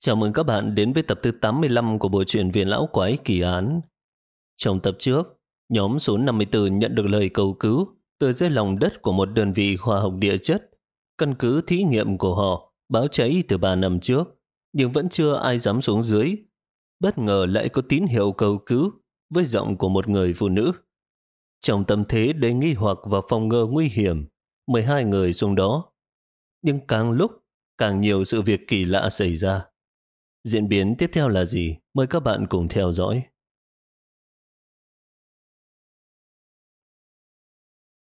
Chào mừng các bạn đến với tập thứ 85 của bộ truyện Viện Lão Quái Kỳ Án. Trong tập trước, nhóm số 54 nhận được lời cầu cứu từ dưới lòng đất của một đơn vị khoa học địa chất. Căn cứ thí nghiệm của họ báo cháy từ 3 năm trước, nhưng vẫn chưa ai dám xuống dưới. Bất ngờ lại có tín hiệu cầu cứu với giọng của một người phụ nữ. Trong tâm thế đầy nghi hoặc và phòng ngơ nguy hiểm, 12 người xuống đó. Nhưng càng lúc, càng nhiều sự việc kỳ lạ xảy ra. Diễn biến tiếp theo là gì? Mời các bạn cùng theo dõi.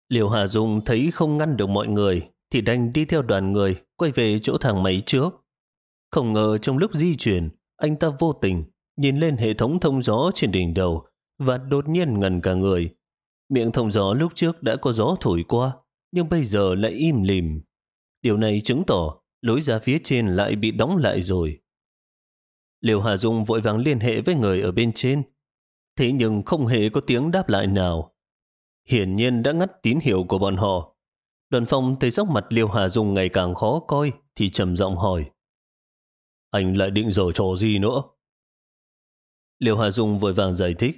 Liều Hà Dung thấy không ngăn được mọi người thì đành đi theo đoàn người quay về chỗ thang máy trước. Không ngờ trong lúc di chuyển, anh ta vô tình nhìn lên hệ thống thông gió trên đỉnh đầu và đột nhiên ngần cả người. Miệng thông gió lúc trước đã có gió thổi qua, nhưng bây giờ lại im lìm. Điều này chứng tỏ lối ra phía trên lại bị đóng lại rồi. Liêu Hà Dung vội vàng liên hệ với người ở bên trên. Thế nhưng không hề có tiếng đáp lại nào. Hiển nhiên đã ngắt tín hiệu của bọn họ. Đoàn phong thấy sắc mặt Liêu Hà Dung ngày càng khó coi thì trầm giọng hỏi. Anh lại định giở trò gì nữa? Liêu Hà Dung vội vàng giải thích.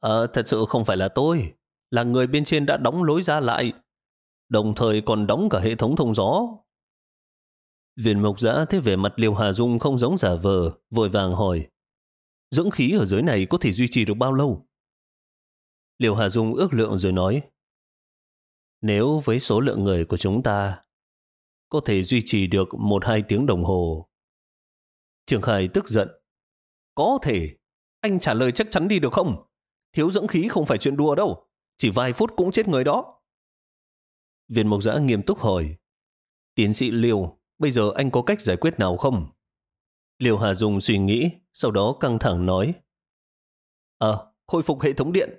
À, thật sự không phải là tôi, là người bên trên đã đóng lối ra lại, đồng thời còn đóng cả hệ thống thông gió. Viên mộc giã thấy vẻ mặt Liêu Hà Dung không giống giả vờ, vội vàng hỏi. Dưỡng khí ở dưới này có thể duy trì được bao lâu? Liêu Hà Dung ước lượng rồi nói. Nếu với số lượng người của chúng ta, có thể duy trì được một hai tiếng đồng hồ. Trường Khải tức giận. Có thể. Anh trả lời chắc chắn đi được không? Thiếu dưỡng khí không phải chuyện đùa đâu. Chỉ vài phút cũng chết người đó. Viên mộc giã nghiêm túc hỏi. Tiến sĩ Liêu, Bây giờ anh có cách giải quyết nào không? Liêu Hà Dung suy nghĩ, sau đó căng thẳng nói. Ờ, khôi phục hệ thống điện.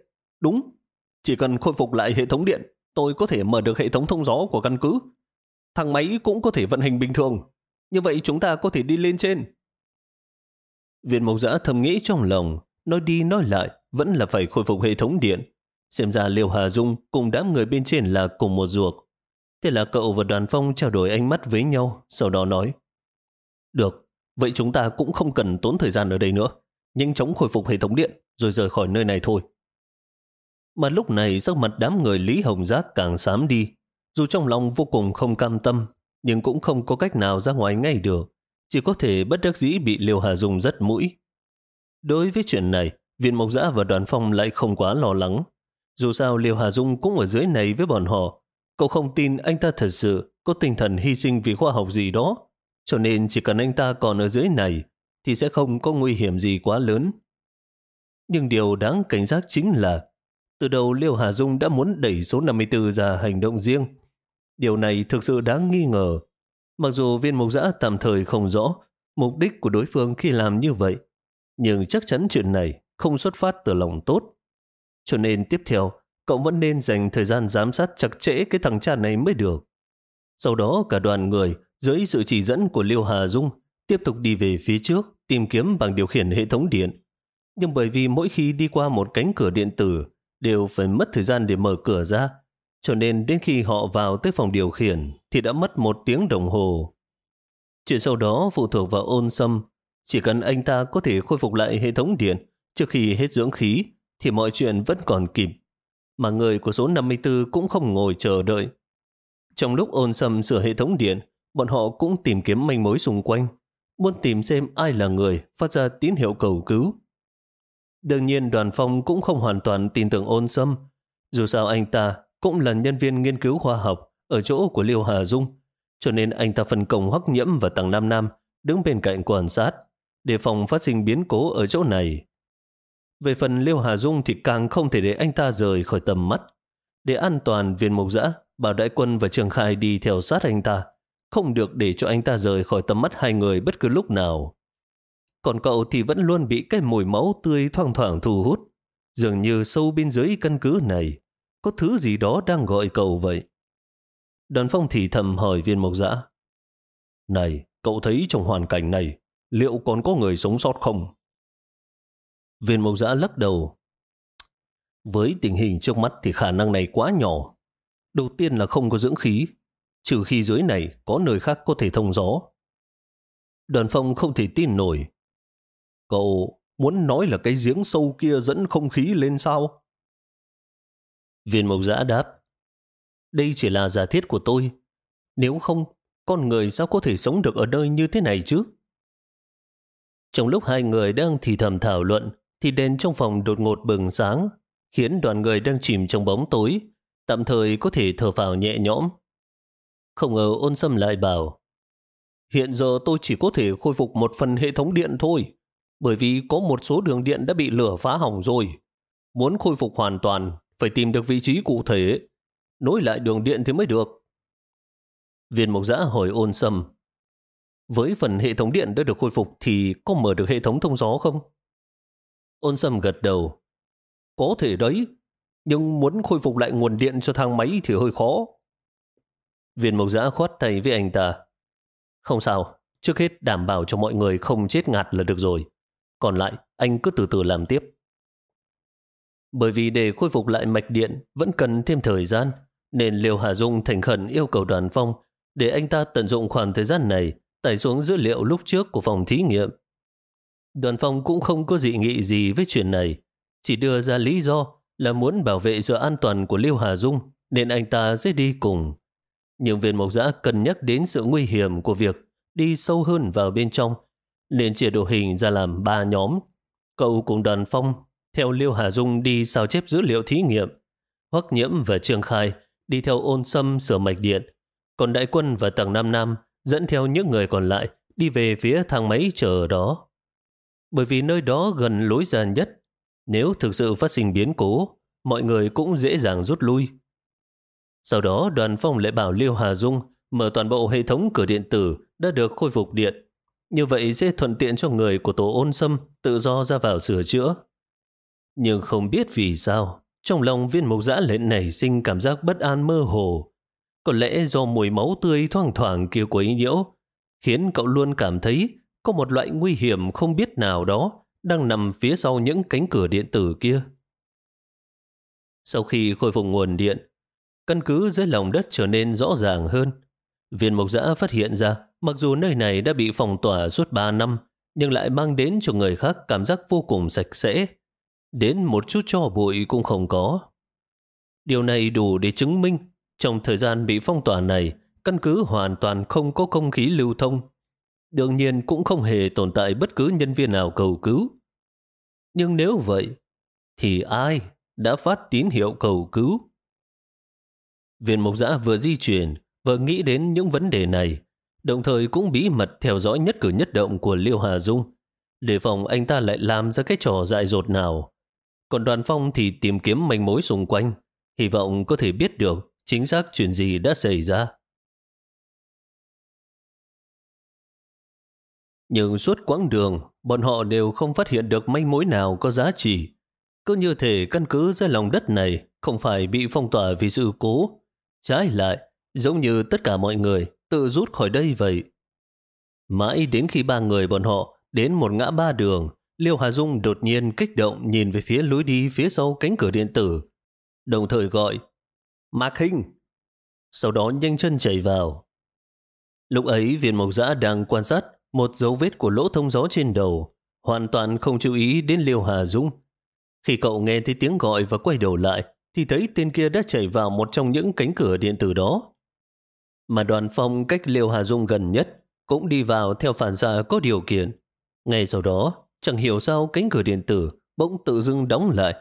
Đúng, chỉ cần khôi phục lại hệ thống điện, tôi có thể mở được hệ thống thông gió của căn cứ. Thang máy cũng có thể vận hành bình thường. Như vậy chúng ta có thể đi lên trên. Viện Mộc Giã thầm nghĩ trong lòng, nói đi nói lại, vẫn là phải khôi phục hệ thống điện. Xem ra Liêu Hà Dung cùng đám người bên trên là cùng một ruột. Thế là cậu và đoàn phong trao đổi ánh mắt với nhau, sau đó nói. Được, vậy chúng ta cũng không cần tốn thời gian ở đây nữa. Nhanh chóng khôi phục hệ thống điện, rồi rời khỏi nơi này thôi. Mà lúc này sắc mặt đám người Lý Hồng Giác càng xám đi. Dù trong lòng vô cùng không cam tâm, nhưng cũng không có cách nào ra ngoài ngay được. Chỉ có thể bất đắc dĩ bị Liêu Hà Dung rất mũi. Đối với chuyện này, Viện Mộc Giã và đoàn phong lại không quá lo lắng. Dù sao Liêu Hà Dung cũng ở dưới này với bọn họ, Cậu không tin anh ta thật sự có tinh thần hy sinh vì khoa học gì đó. Cho nên chỉ cần anh ta còn ở dưới này thì sẽ không có nguy hiểm gì quá lớn. Nhưng điều đáng cảnh giác chính là từ đầu Liêu Hà Dung đã muốn đẩy số 54 ra hành động riêng. Điều này thực sự đáng nghi ngờ. Mặc dù viên mục giã tạm thời không rõ mục đích của đối phương khi làm như vậy, nhưng chắc chắn chuyện này không xuất phát từ lòng tốt. Cho nên tiếp theo, cậu vẫn nên dành thời gian giám sát chặt chẽ cái thằng cha này mới được. Sau đó cả đoàn người dưới sự chỉ dẫn của Liêu Hà Dung tiếp tục đi về phía trước tìm kiếm bằng điều khiển hệ thống điện. Nhưng bởi vì mỗi khi đi qua một cánh cửa điện tử đều phải mất thời gian để mở cửa ra, cho nên đến khi họ vào tới phòng điều khiển thì đã mất một tiếng đồng hồ. Chuyện sau đó phụ thuộc vào ôn sâm. Chỉ cần anh ta có thể khôi phục lại hệ thống điện trước khi hết dưỡng khí thì mọi chuyện vẫn còn kịp mà người của số 54 cũng không ngồi chờ đợi. Trong lúc ôn sầm sửa hệ thống điện, bọn họ cũng tìm kiếm manh mối xung quanh, muốn tìm xem ai là người phát ra tín hiệu cầu cứu. Đương nhiên đoàn phong cũng không hoàn toàn tin tưởng ôn sâm, dù sao anh ta cũng là nhân viên nghiên cứu khoa học ở chỗ của Liêu Hà Dung, cho nên anh ta phân công Hoắc Nhiễm và tàng Nam Nam đứng bên cạnh quan sát, để phòng phát sinh biến cố ở chỗ này. Về phần Liêu Hà Dung thì càng không thể để anh ta rời khỏi tầm mắt. Để an toàn viên mục giã, bảo đại quân và Trường Khai đi theo sát anh ta. Không được để cho anh ta rời khỏi tầm mắt hai người bất cứ lúc nào. Còn cậu thì vẫn luôn bị cái mùi máu tươi thoang thoảng thu hút. Dường như sâu bên dưới căn cứ này, có thứ gì đó đang gọi cậu vậy. Đoàn phong thì thầm hỏi viên mộc dã. Này, cậu thấy trong hoàn cảnh này, liệu còn có người sống sót không? Viên mộc giã lắc đầu. Với tình hình trước mắt thì khả năng này quá nhỏ. Đầu tiên là không có dưỡng khí, trừ khi dưới này có nơi khác có thể thông gió. Đoàn phong không thể tin nổi. Cậu muốn nói là cái giếng sâu kia dẫn không khí lên sao? Viên mộc giã đáp. Đây chỉ là giả thiết của tôi. Nếu không, con người sao có thể sống được ở nơi như thế này chứ? Trong lúc hai người đang thì thầm thảo luận, thì đèn trong phòng đột ngột bừng sáng, khiến đoàn người đang chìm trong bóng tối, tạm thời có thể thở phào nhẹ nhõm. Không ngờ ôn xâm lại bảo, hiện giờ tôi chỉ có thể khôi phục một phần hệ thống điện thôi, bởi vì có một số đường điện đã bị lửa phá hỏng rồi. Muốn khôi phục hoàn toàn, phải tìm được vị trí cụ thể, nối lại đường điện thì mới được. Viên mộc giã hỏi ôn xâm, với phần hệ thống điện đã được khôi phục thì có mở được hệ thống thông gió không? Ôn sầm gật đầu. Có thể đấy, nhưng muốn khôi phục lại nguồn điện cho thang máy thì hơi khó. Viên mộc giã khoát tay với anh ta. Không sao, trước hết đảm bảo cho mọi người không chết ngạt là được rồi. Còn lại, anh cứ từ từ làm tiếp. Bởi vì để khôi phục lại mạch điện vẫn cần thêm thời gian, nên Liêu Hà Dung thành khẩn yêu cầu đoàn phong để anh ta tận dụng khoảng thời gian này tải xuống dữ liệu lúc trước của phòng thí nghiệm. Đoàn phong cũng không có dị nghị gì với chuyện này, chỉ đưa ra lý do là muốn bảo vệ sự an toàn của Liêu Hà Dung nên anh ta sẽ đi cùng. Nhưng viên mộc giã cân nhắc đến sự nguy hiểm của việc đi sâu hơn vào bên trong nên chia đội hình ra làm ba nhóm. Cậu cùng đoàn phong theo Liêu Hà Dung đi sao chép dữ liệu thí nghiệm. Hoắc Nhiễm và Trương Khai đi theo ôn sâm sửa mạch điện. Còn Đại Quân và Tầng Nam Nam dẫn theo những người còn lại đi về phía thang máy chờ ở đó. Bởi vì nơi đó gần lối ra nhất, nếu thực sự phát sinh biến cố, mọi người cũng dễ dàng rút lui. Sau đó đoàn phong lại bảo Liêu Hà Dung mở toàn bộ hệ thống cửa điện tử đã được khôi phục điện. Như vậy sẽ thuận tiện cho người của tổ ôn sâm tự do ra vào sửa chữa. Nhưng không biết vì sao, trong lòng viên mục giã lại nảy sinh cảm giác bất an mơ hồ. Có lẽ do mùi máu tươi thoang thoảng kia quấy nhiễu, khiến cậu luôn cảm thấy có một loại nguy hiểm không biết nào đó đang nằm phía sau những cánh cửa điện tử kia. Sau khi khôi phục nguồn điện, căn cứ dưới lòng đất trở nên rõ ràng hơn. Viên mộc giã phát hiện ra, mặc dù nơi này đã bị phong tỏa suốt 3 năm, nhưng lại mang đến cho người khác cảm giác vô cùng sạch sẽ. Đến một chút cho bụi cũng không có. Điều này đủ để chứng minh, trong thời gian bị phong tỏa này, căn cứ hoàn toàn không có không khí lưu thông. Đương nhiên cũng không hề tồn tại bất cứ nhân viên nào cầu cứu. Nhưng nếu vậy, thì ai đã phát tín hiệu cầu cứu? Viên mục giã vừa di chuyển, vừa nghĩ đến những vấn đề này, đồng thời cũng bí mật theo dõi nhất cử nhất động của Liêu Hà Dung, để phòng anh ta lại làm ra cái trò dại dột nào. Còn đoàn phong thì tìm kiếm manh mối xung quanh, hy vọng có thể biết được chính xác chuyện gì đã xảy ra. Nhưng suốt quãng đường, bọn họ đều không phát hiện được manh mối nào có giá trị. Cứ như thể căn cứ dưới lòng đất này không phải bị phong tỏa vì sự cố. Trái lại, giống như tất cả mọi người tự rút khỏi đây vậy. Mãi đến khi ba người bọn họ đến một ngã ba đường, Liêu Hà Dung đột nhiên kích động nhìn về phía lối đi phía sau cánh cửa điện tử, đồng thời gọi Mạc Hinh. Sau đó nhanh chân chạy vào. Lúc ấy viên mộc giã đang quan sát một dấu vết của lỗ thông gió trên đầu, hoàn toàn không chú ý đến Liêu Hà Dung. Khi cậu nghe thấy tiếng gọi và quay đầu lại, thì thấy tên kia đã chạy vào một trong những cánh cửa điện tử đó. Mà đoàn phong cách Liêu Hà Dung gần nhất cũng đi vào theo phản xạ có điều kiện. Ngay sau đó, chẳng hiểu sao cánh cửa điện tử bỗng tự dưng đóng lại,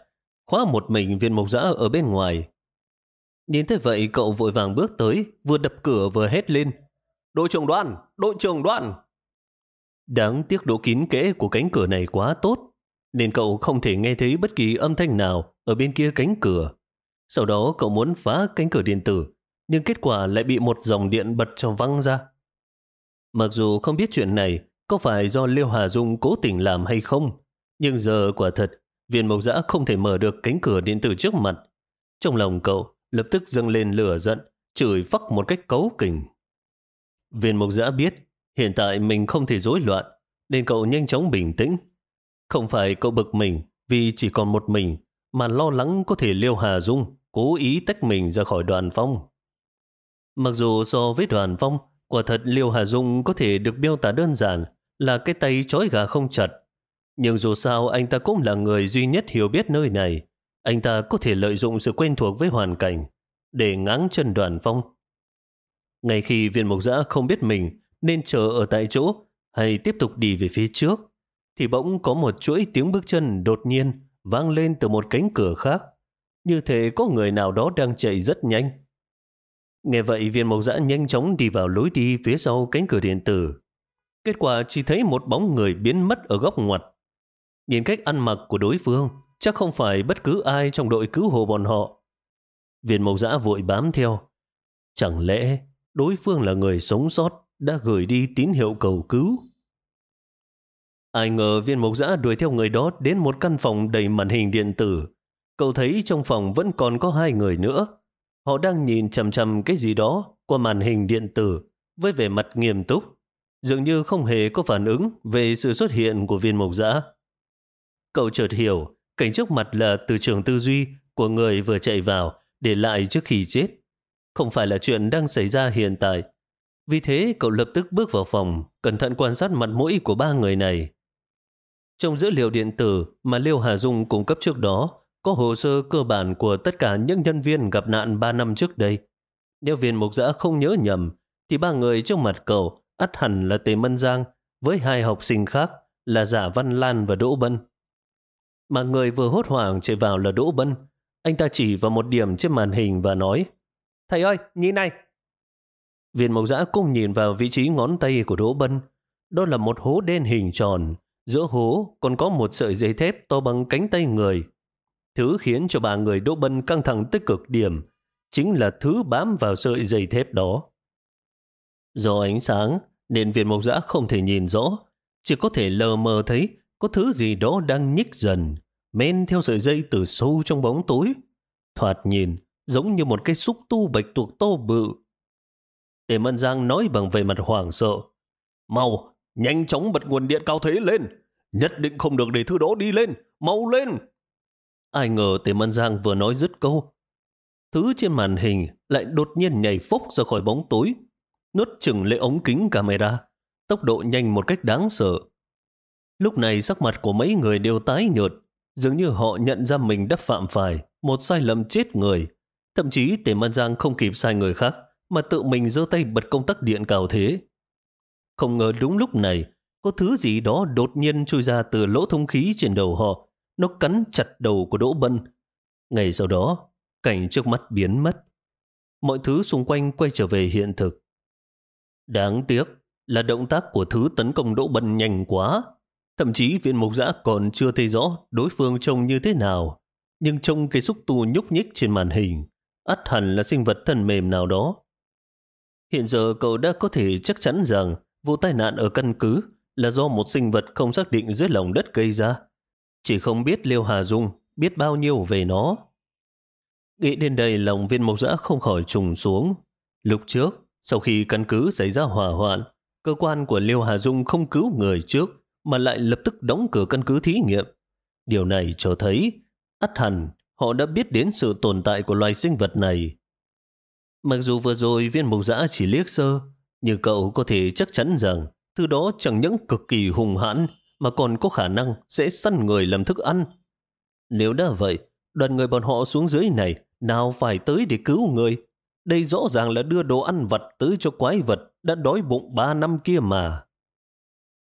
khóa một mình viên mộc giã ở bên ngoài. Nhìn thấy vậy cậu vội vàng bước tới, vừa đập cửa vừa hét lên. Đội trưởng đoàn! Đội trưởng đoàn! Đáng tiếc độ kín kẽ của cánh cửa này quá tốt, nên cậu không thể nghe thấy bất kỳ âm thanh nào ở bên kia cánh cửa. Sau đó cậu muốn phá cánh cửa điện tử, nhưng kết quả lại bị một dòng điện bật cho văng ra. Mặc dù không biết chuyện này có phải do Liêu Hà Dung cố tình làm hay không, nhưng giờ quả thật, viên mộc giã không thể mở được cánh cửa điện tử trước mặt. Trong lòng cậu lập tức dâng lên lửa giận, chửi phắc một cách cấu kình. Viên mộc giã biết hiện tại mình không thể rối loạn, nên cậu nhanh chóng bình tĩnh. Không phải cậu bực mình vì chỉ còn một mình, mà lo lắng có thể Liêu Hà Dung cố ý tách mình ra khỏi đoàn phong. Mặc dù so với đoàn phong, Quả thật Liêu Hà Dung có thể được miêu tả đơn giản là cái tay trói gà không chặt. Nhưng dù sao anh ta cũng là người duy nhất hiểu biết nơi này. Anh ta có thể lợi dụng sự quen thuộc với hoàn cảnh để ngáng chân đoàn phong. Ngay khi viên mộc giã không biết mình nên chờ ở tại chỗ hay tiếp tục đi về phía trước, thì bỗng có một chuỗi tiếng bước chân đột nhiên vang lên từ một cánh cửa khác. Như thể có người nào đó đang chạy rất nhanh. Nghe vậy viên mộc dã nhanh chóng đi vào lối đi phía sau cánh cửa điện tử. Kết quả chỉ thấy một bóng người biến mất ở góc ngoặt. Nhìn cách ăn mặc của đối phương, chắc không phải bất cứ ai trong đội cứu hộ bọn họ. Viên mộc dã vội bám theo. Chẳng lẽ đối phương là người sống sót đã gửi đi tín hiệu cầu cứu? Ai ngờ viên mộc giã đuổi theo người đó đến một căn phòng đầy màn hình điện tử. Cậu thấy trong phòng vẫn còn có hai người nữa. Họ đang nhìn chầm chầm cái gì đó qua màn hình điện tử với vẻ mặt nghiêm túc, dường như không hề có phản ứng về sự xuất hiện của viên mộc giã. Cậu chợt hiểu, cảnh trước mặt là từ trường tư duy của người vừa chạy vào để lại trước khi chết. Không phải là chuyện đang xảy ra hiện tại. Vì thế cậu lập tức bước vào phòng, cẩn thận quan sát mặt mũi của ba người này. Trong dữ liệu điện tử mà Liêu Hà Dung cung cấp trước đó, có hồ sơ cơ bản của tất cả những nhân viên gặp nạn 3 năm trước đây. Nếu viên mục giã không nhớ nhầm, thì ba người trước mặt cậu ắt hẳn là Tề Mân Giang với hai học sinh khác là Giả Văn Lan và Đỗ Bân. Mà người vừa hốt hoảng chạy vào là Đỗ Bân. Anh ta chỉ vào một điểm trên màn hình và nói Thầy ơi, nhìn này! Viên mộc giã cũng nhìn vào vị trí ngón tay của Đỗ Bân. Đó là một hố đen hình tròn. Giữa hố còn có một sợi dây thép to bằng cánh tay người Thứ khiến cho ba người Đỗ Bân căng thẳng tích cực điểm chính là thứ bám vào sợi dây thép đó. Do ánh sáng nên viên mộc giã không thể nhìn rõ, chỉ có thể lờ mờ thấy có thứ gì đó đang nhích dần, men theo sợi dây từ sâu trong bóng tối. Thoạt nhìn giống như một cái xúc tu bạch tuộc to bự. Tề Mân Giang nói bằng về mặt hoảng sợ. Mau, nhanh chóng bật nguồn điện cao thế lên. Nhất định không được để thứ đó đi lên. Mau lên! Ai ngờ Tề Mân Giang vừa nói dứt câu. Thứ trên màn hình lại đột nhiên nhảy phốc ra khỏi bóng tối, nuốt chừng lấy ống kính camera, tốc độ nhanh một cách đáng sợ. Lúc này sắc mặt của mấy người đều tái nhợt, dường như họ nhận ra mình đã phạm phải một sai lầm chết người. Thậm chí Tề Mân Giang không kịp sai người khác, mà tự mình giơ tay bật công tắc điện cào thế. Không ngờ đúng lúc này, có thứ gì đó đột nhiên trôi ra từ lỗ thông khí trên đầu họ, nó cắn chặt đầu của Đỗ Bân. Ngày sau đó, cảnh trước mắt biến mất. Mọi thứ xung quanh quay trở về hiện thực. Đáng tiếc là động tác của thứ tấn công Đỗ Bân nhanh quá. Thậm chí viên mục giã còn chưa thấy rõ đối phương trông như thế nào. Nhưng trông cái xúc tu nhúc nhích trên màn hình, ắt hẳn là sinh vật thần mềm nào đó. Hiện giờ cậu đã có thể chắc chắn rằng vụ tai nạn ở căn cứ là do một sinh vật không xác định dưới lòng đất gây ra. Chỉ không biết Liêu Hà Dung biết bao nhiêu về nó. Nghĩ đến đây lòng viên mộc giã không khỏi trùng xuống. Lúc trước, sau khi căn cứ xảy ra hỏa hoạn, cơ quan của Liêu Hà Dung không cứu người trước mà lại lập tức đóng cửa căn cứ thí nghiệm. Điều này cho thấy, ắt hẳn họ đã biết đến sự tồn tại của loài sinh vật này. Mặc dù vừa rồi viên mộc giã chỉ liếc sơ, nhưng cậu có thể chắc chắn rằng thứ đó chẳng những cực kỳ hùng hãn mà còn có khả năng sẽ săn người làm thức ăn. Nếu đã vậy, đoàn người bọn họ xuống dưới này nào phải tới để cứu người. Đây rõ ràng là đưa đồ ăn vật tới cho quái vật đã đói bụng ba năm kia mà.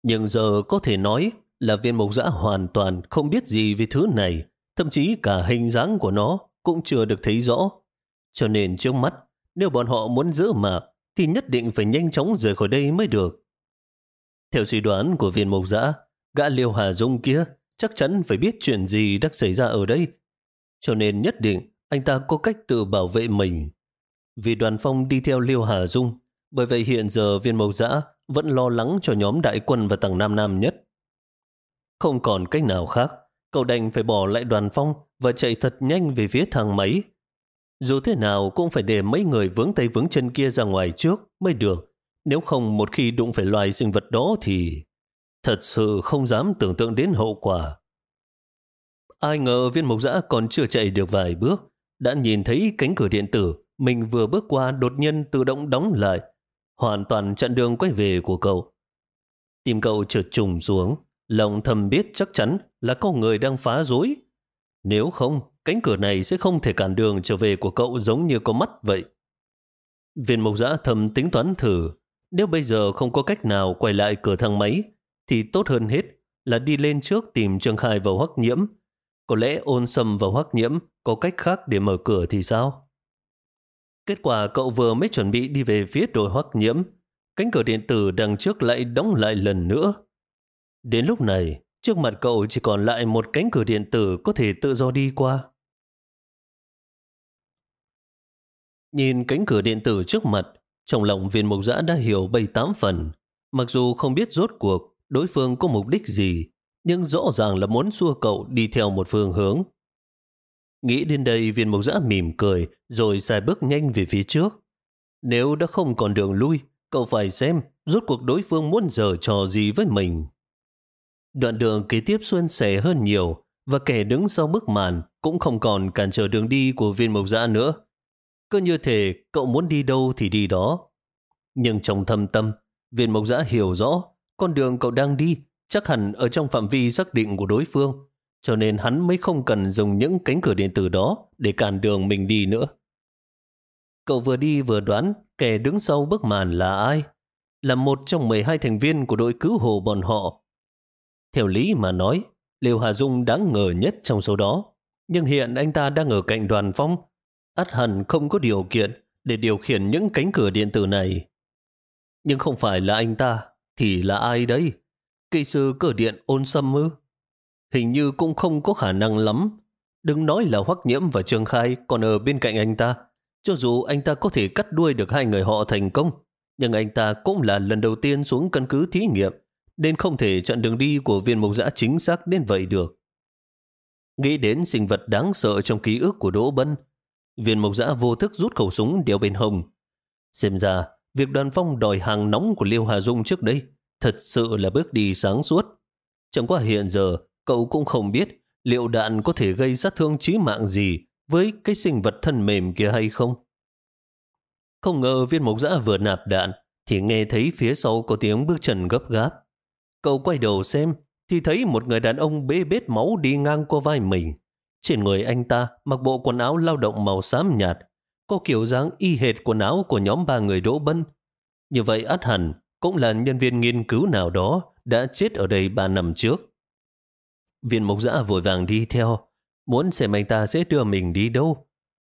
Nhưng giờ có thể nói là viên mộc giã hoàn toàn không biết gì về thứ này, thậm chí cả hình dáng của nó cũng chưa được thấy rõ. Cho nên trước mắt, nếu bọn họ muốn giữ mà, thì nhất định phải nhanh chóng rời khỏi đây mới được. Theo suy đoán của viên mộc giã, Gã Liêu Hà Dung kia chắc chắn phải biết chuyện gì đang xảy ra ở đây. Cho nên nhất định anh ta có cách tự bảo vệ mình. Vì đoàn phong đi theo Liêu Hà Dung, bởi vậy hiện giờ viên mộc giã vẫn lo lắng cho nhóm đại quân và tầng Nam Nam nhất. Không còn cách nào khác, cậu đành phải bỏ lại đoàn phong và chạy thật nhanh về phía thang máy. Dù thế nào cũng phải để mấy người vướng tay vướng chân kia ra ngoài trước mới được. Nếu không một khi đụng phải loài sinh vật đó thì... Thật sự không dám tưởng tượng đến hậu quả. Ai ngờ viên mộc giã còn chưa chạy được vài bước, đã nhìn thấy cánh cửa điện tử mình vừa bước qua đột nhiên tự động đóng lại. hoàn toàn chặn đường quay về của cậu. Tim cậu trượt trùng xuống, lòng thầm biết chắc chắn là có người đang phá rối. Nếu không, cánh cửa này sẽ không thể cản đường trở về của cậu giống như có mắt vậy. Viên mộc giã thầm tính toán thử, nếu bây giờ không có cách nào quay lại cửa thang máy, thì tốt hơn hết là đi lên trước tìm Trương Khai vào Hoắc Nhiễm. Có lẽ ôn sâm vào Hoắc Nhiễm có cách khác để mở cửa thì sao? Kết quả cậu vừa mới chuẩn bị đi về phía đồi Hoắc Nhiễm, cánh cửa điện tử đằng trước lại đóng lại lần nữa. Đến lúc này, trước mặt cậu chỉ còn lại một cánh cửa điện tử có thể tự do đi qua. Nhìn cánh cửa điện tử trước mặt, trong lòng viên mục giã đã hiểu bảy tám phần. Mặc dù không biết rốt cuộc đối phương có mục đích gì, nhưng rõ ràng là muốn xua cậu đi theo một phương hướng. Nghĩ đến đây viên mục giã mỉm cười rồi xài bước nhanh về phía trước. Nếu đã không còn đường lui, cậu phải xem rốt cuộc đối phương muốn giở trò gì với mình. Đoạn đường kế tiếp xuân sẻ hơn nhiều và kẻ đứng sau bức màn cũng không còn cản trở đường đi của viên mộc giã nữa. Cứ như thể cậu muốn đi đâu thì đi đó. Nhưng trong thâm tâm, viên mộc giã hiểu rõ con đường cậu đang đi chắc hẳn ở trong phạm vi xác định của đối phương, cho nên hắn mới không cần dùng những cánh cửa điện tử đó để cản đường mình đi nữa. Cậu vừa đi vừa đoán kẻ đứng sau bức màn là ai? Là một trong 12 thành viên của đội cứu hộ bọn họ. Theo lý mà nói, Liêu Hà Dung đáng ngờ nhất trong số đó. Nhưng hiện anh ta đang ở cạnh đoàn phong ắt hẳn không có điều kiện để điều khiển những cánh cửa điện tử này. Nhưng không phải là anh ta, thì là ai đấy? Kỹ sư cửa điện ôn xâm ư? Hình như cũng không có khả năng lắm. Đừng nói là Hoắc Nhiễm và Trương Khai còn ở bên cạnh anh ta. Cho dù anh ta có thể cắt đuôi được hai người họ thành công, nhưng anh ta cũng là lần đầu tiên xuống căn cứ thí nghiệm, nên không thể chặn đường đi của viên mục giã chính xác đến vậy được. Nghĩ đến sinh vật đáng sợ trong ký ức của Đỗ Bân, viên Mộc giã vô thức rút khẩu súng đeo bên hông. Xem ra, việc đoàn phong đòi hàng nóng của Liêu Hà Dung trước đây thật sự là bước đi sáng suốt. Chẳng qua hiện giờ, cậu cũng không biết liệu đạn có thể gây sát thương chí mạng gì với cái sinh vật thân mềm kia hay không. Không ngờ viên mộc giã vừa nạp đạn thì nghe thấy phía sau có tiếng bước chân gấp gáp. Cậu quay đầu xem thì thấy một người đàn ông bê bết máu đi ngang qua vai mình. Trên người anh ta mặc bộ quần áo lao động màu xám nhạt, có kiểu dáng y hệt quần áo của nhóm ba người đỗ bân. Như vậy át hẳn cũng là nhân viên nghiên cứu nào đó đã chết ở đây ba năm trước. Viên mộc giã vội vàng đi theo, muốn xem anh ta sẽ đưa mình đi đâu.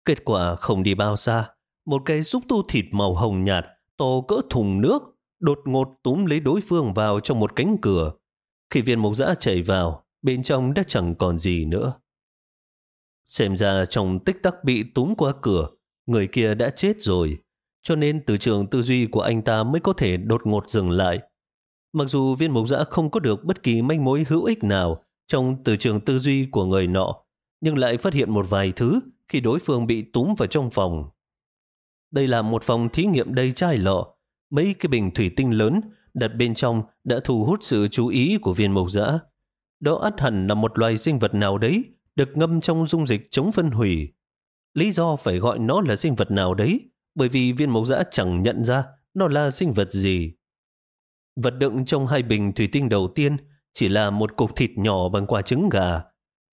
Kết quả không đi bao xa, một cái xúc tu thịt màu hồng nhạt, to cỡ thùng nước, đột ngột túm lấy đối phương vào trong một cánh cửa. Khi viên mộc giã chạy vào, bên trong đã chẳng còn gì nữa. Xem ra trong tích tắc bị túm qua cửa, người kia đã chết rồi, cho nên từ trường tư duy của anh ta mới có thể đột ngột dừng lại. Mặc dù viên mộc giã không có được bất kỳ manh mối hữu ích nào trong từ trường tư duy của người nọ, nhưng lại phát hiện một vài thứ khi đối phương bị túm vào trong phòng. Đây là một phòng thí nghiệm đầy chai lọ, mấy cái bình thủy tinh lớn đặt bên trong đã thu hút sự chú ý của viên mộc giã. Đó ắt hẳn là một loài sinh vật nào đấy được ngâm trong dung dịch chống phân hủy. Lý do phải gọi nó là sinh vật nào đấy bởi vì viên mẫu dã chẳng nhận ra nó là sinh vật gì. Vật đựng trong hai bình thủy tinh đầu tiên chỉ là một cục thịt nhỏ bằng quả trứng gà,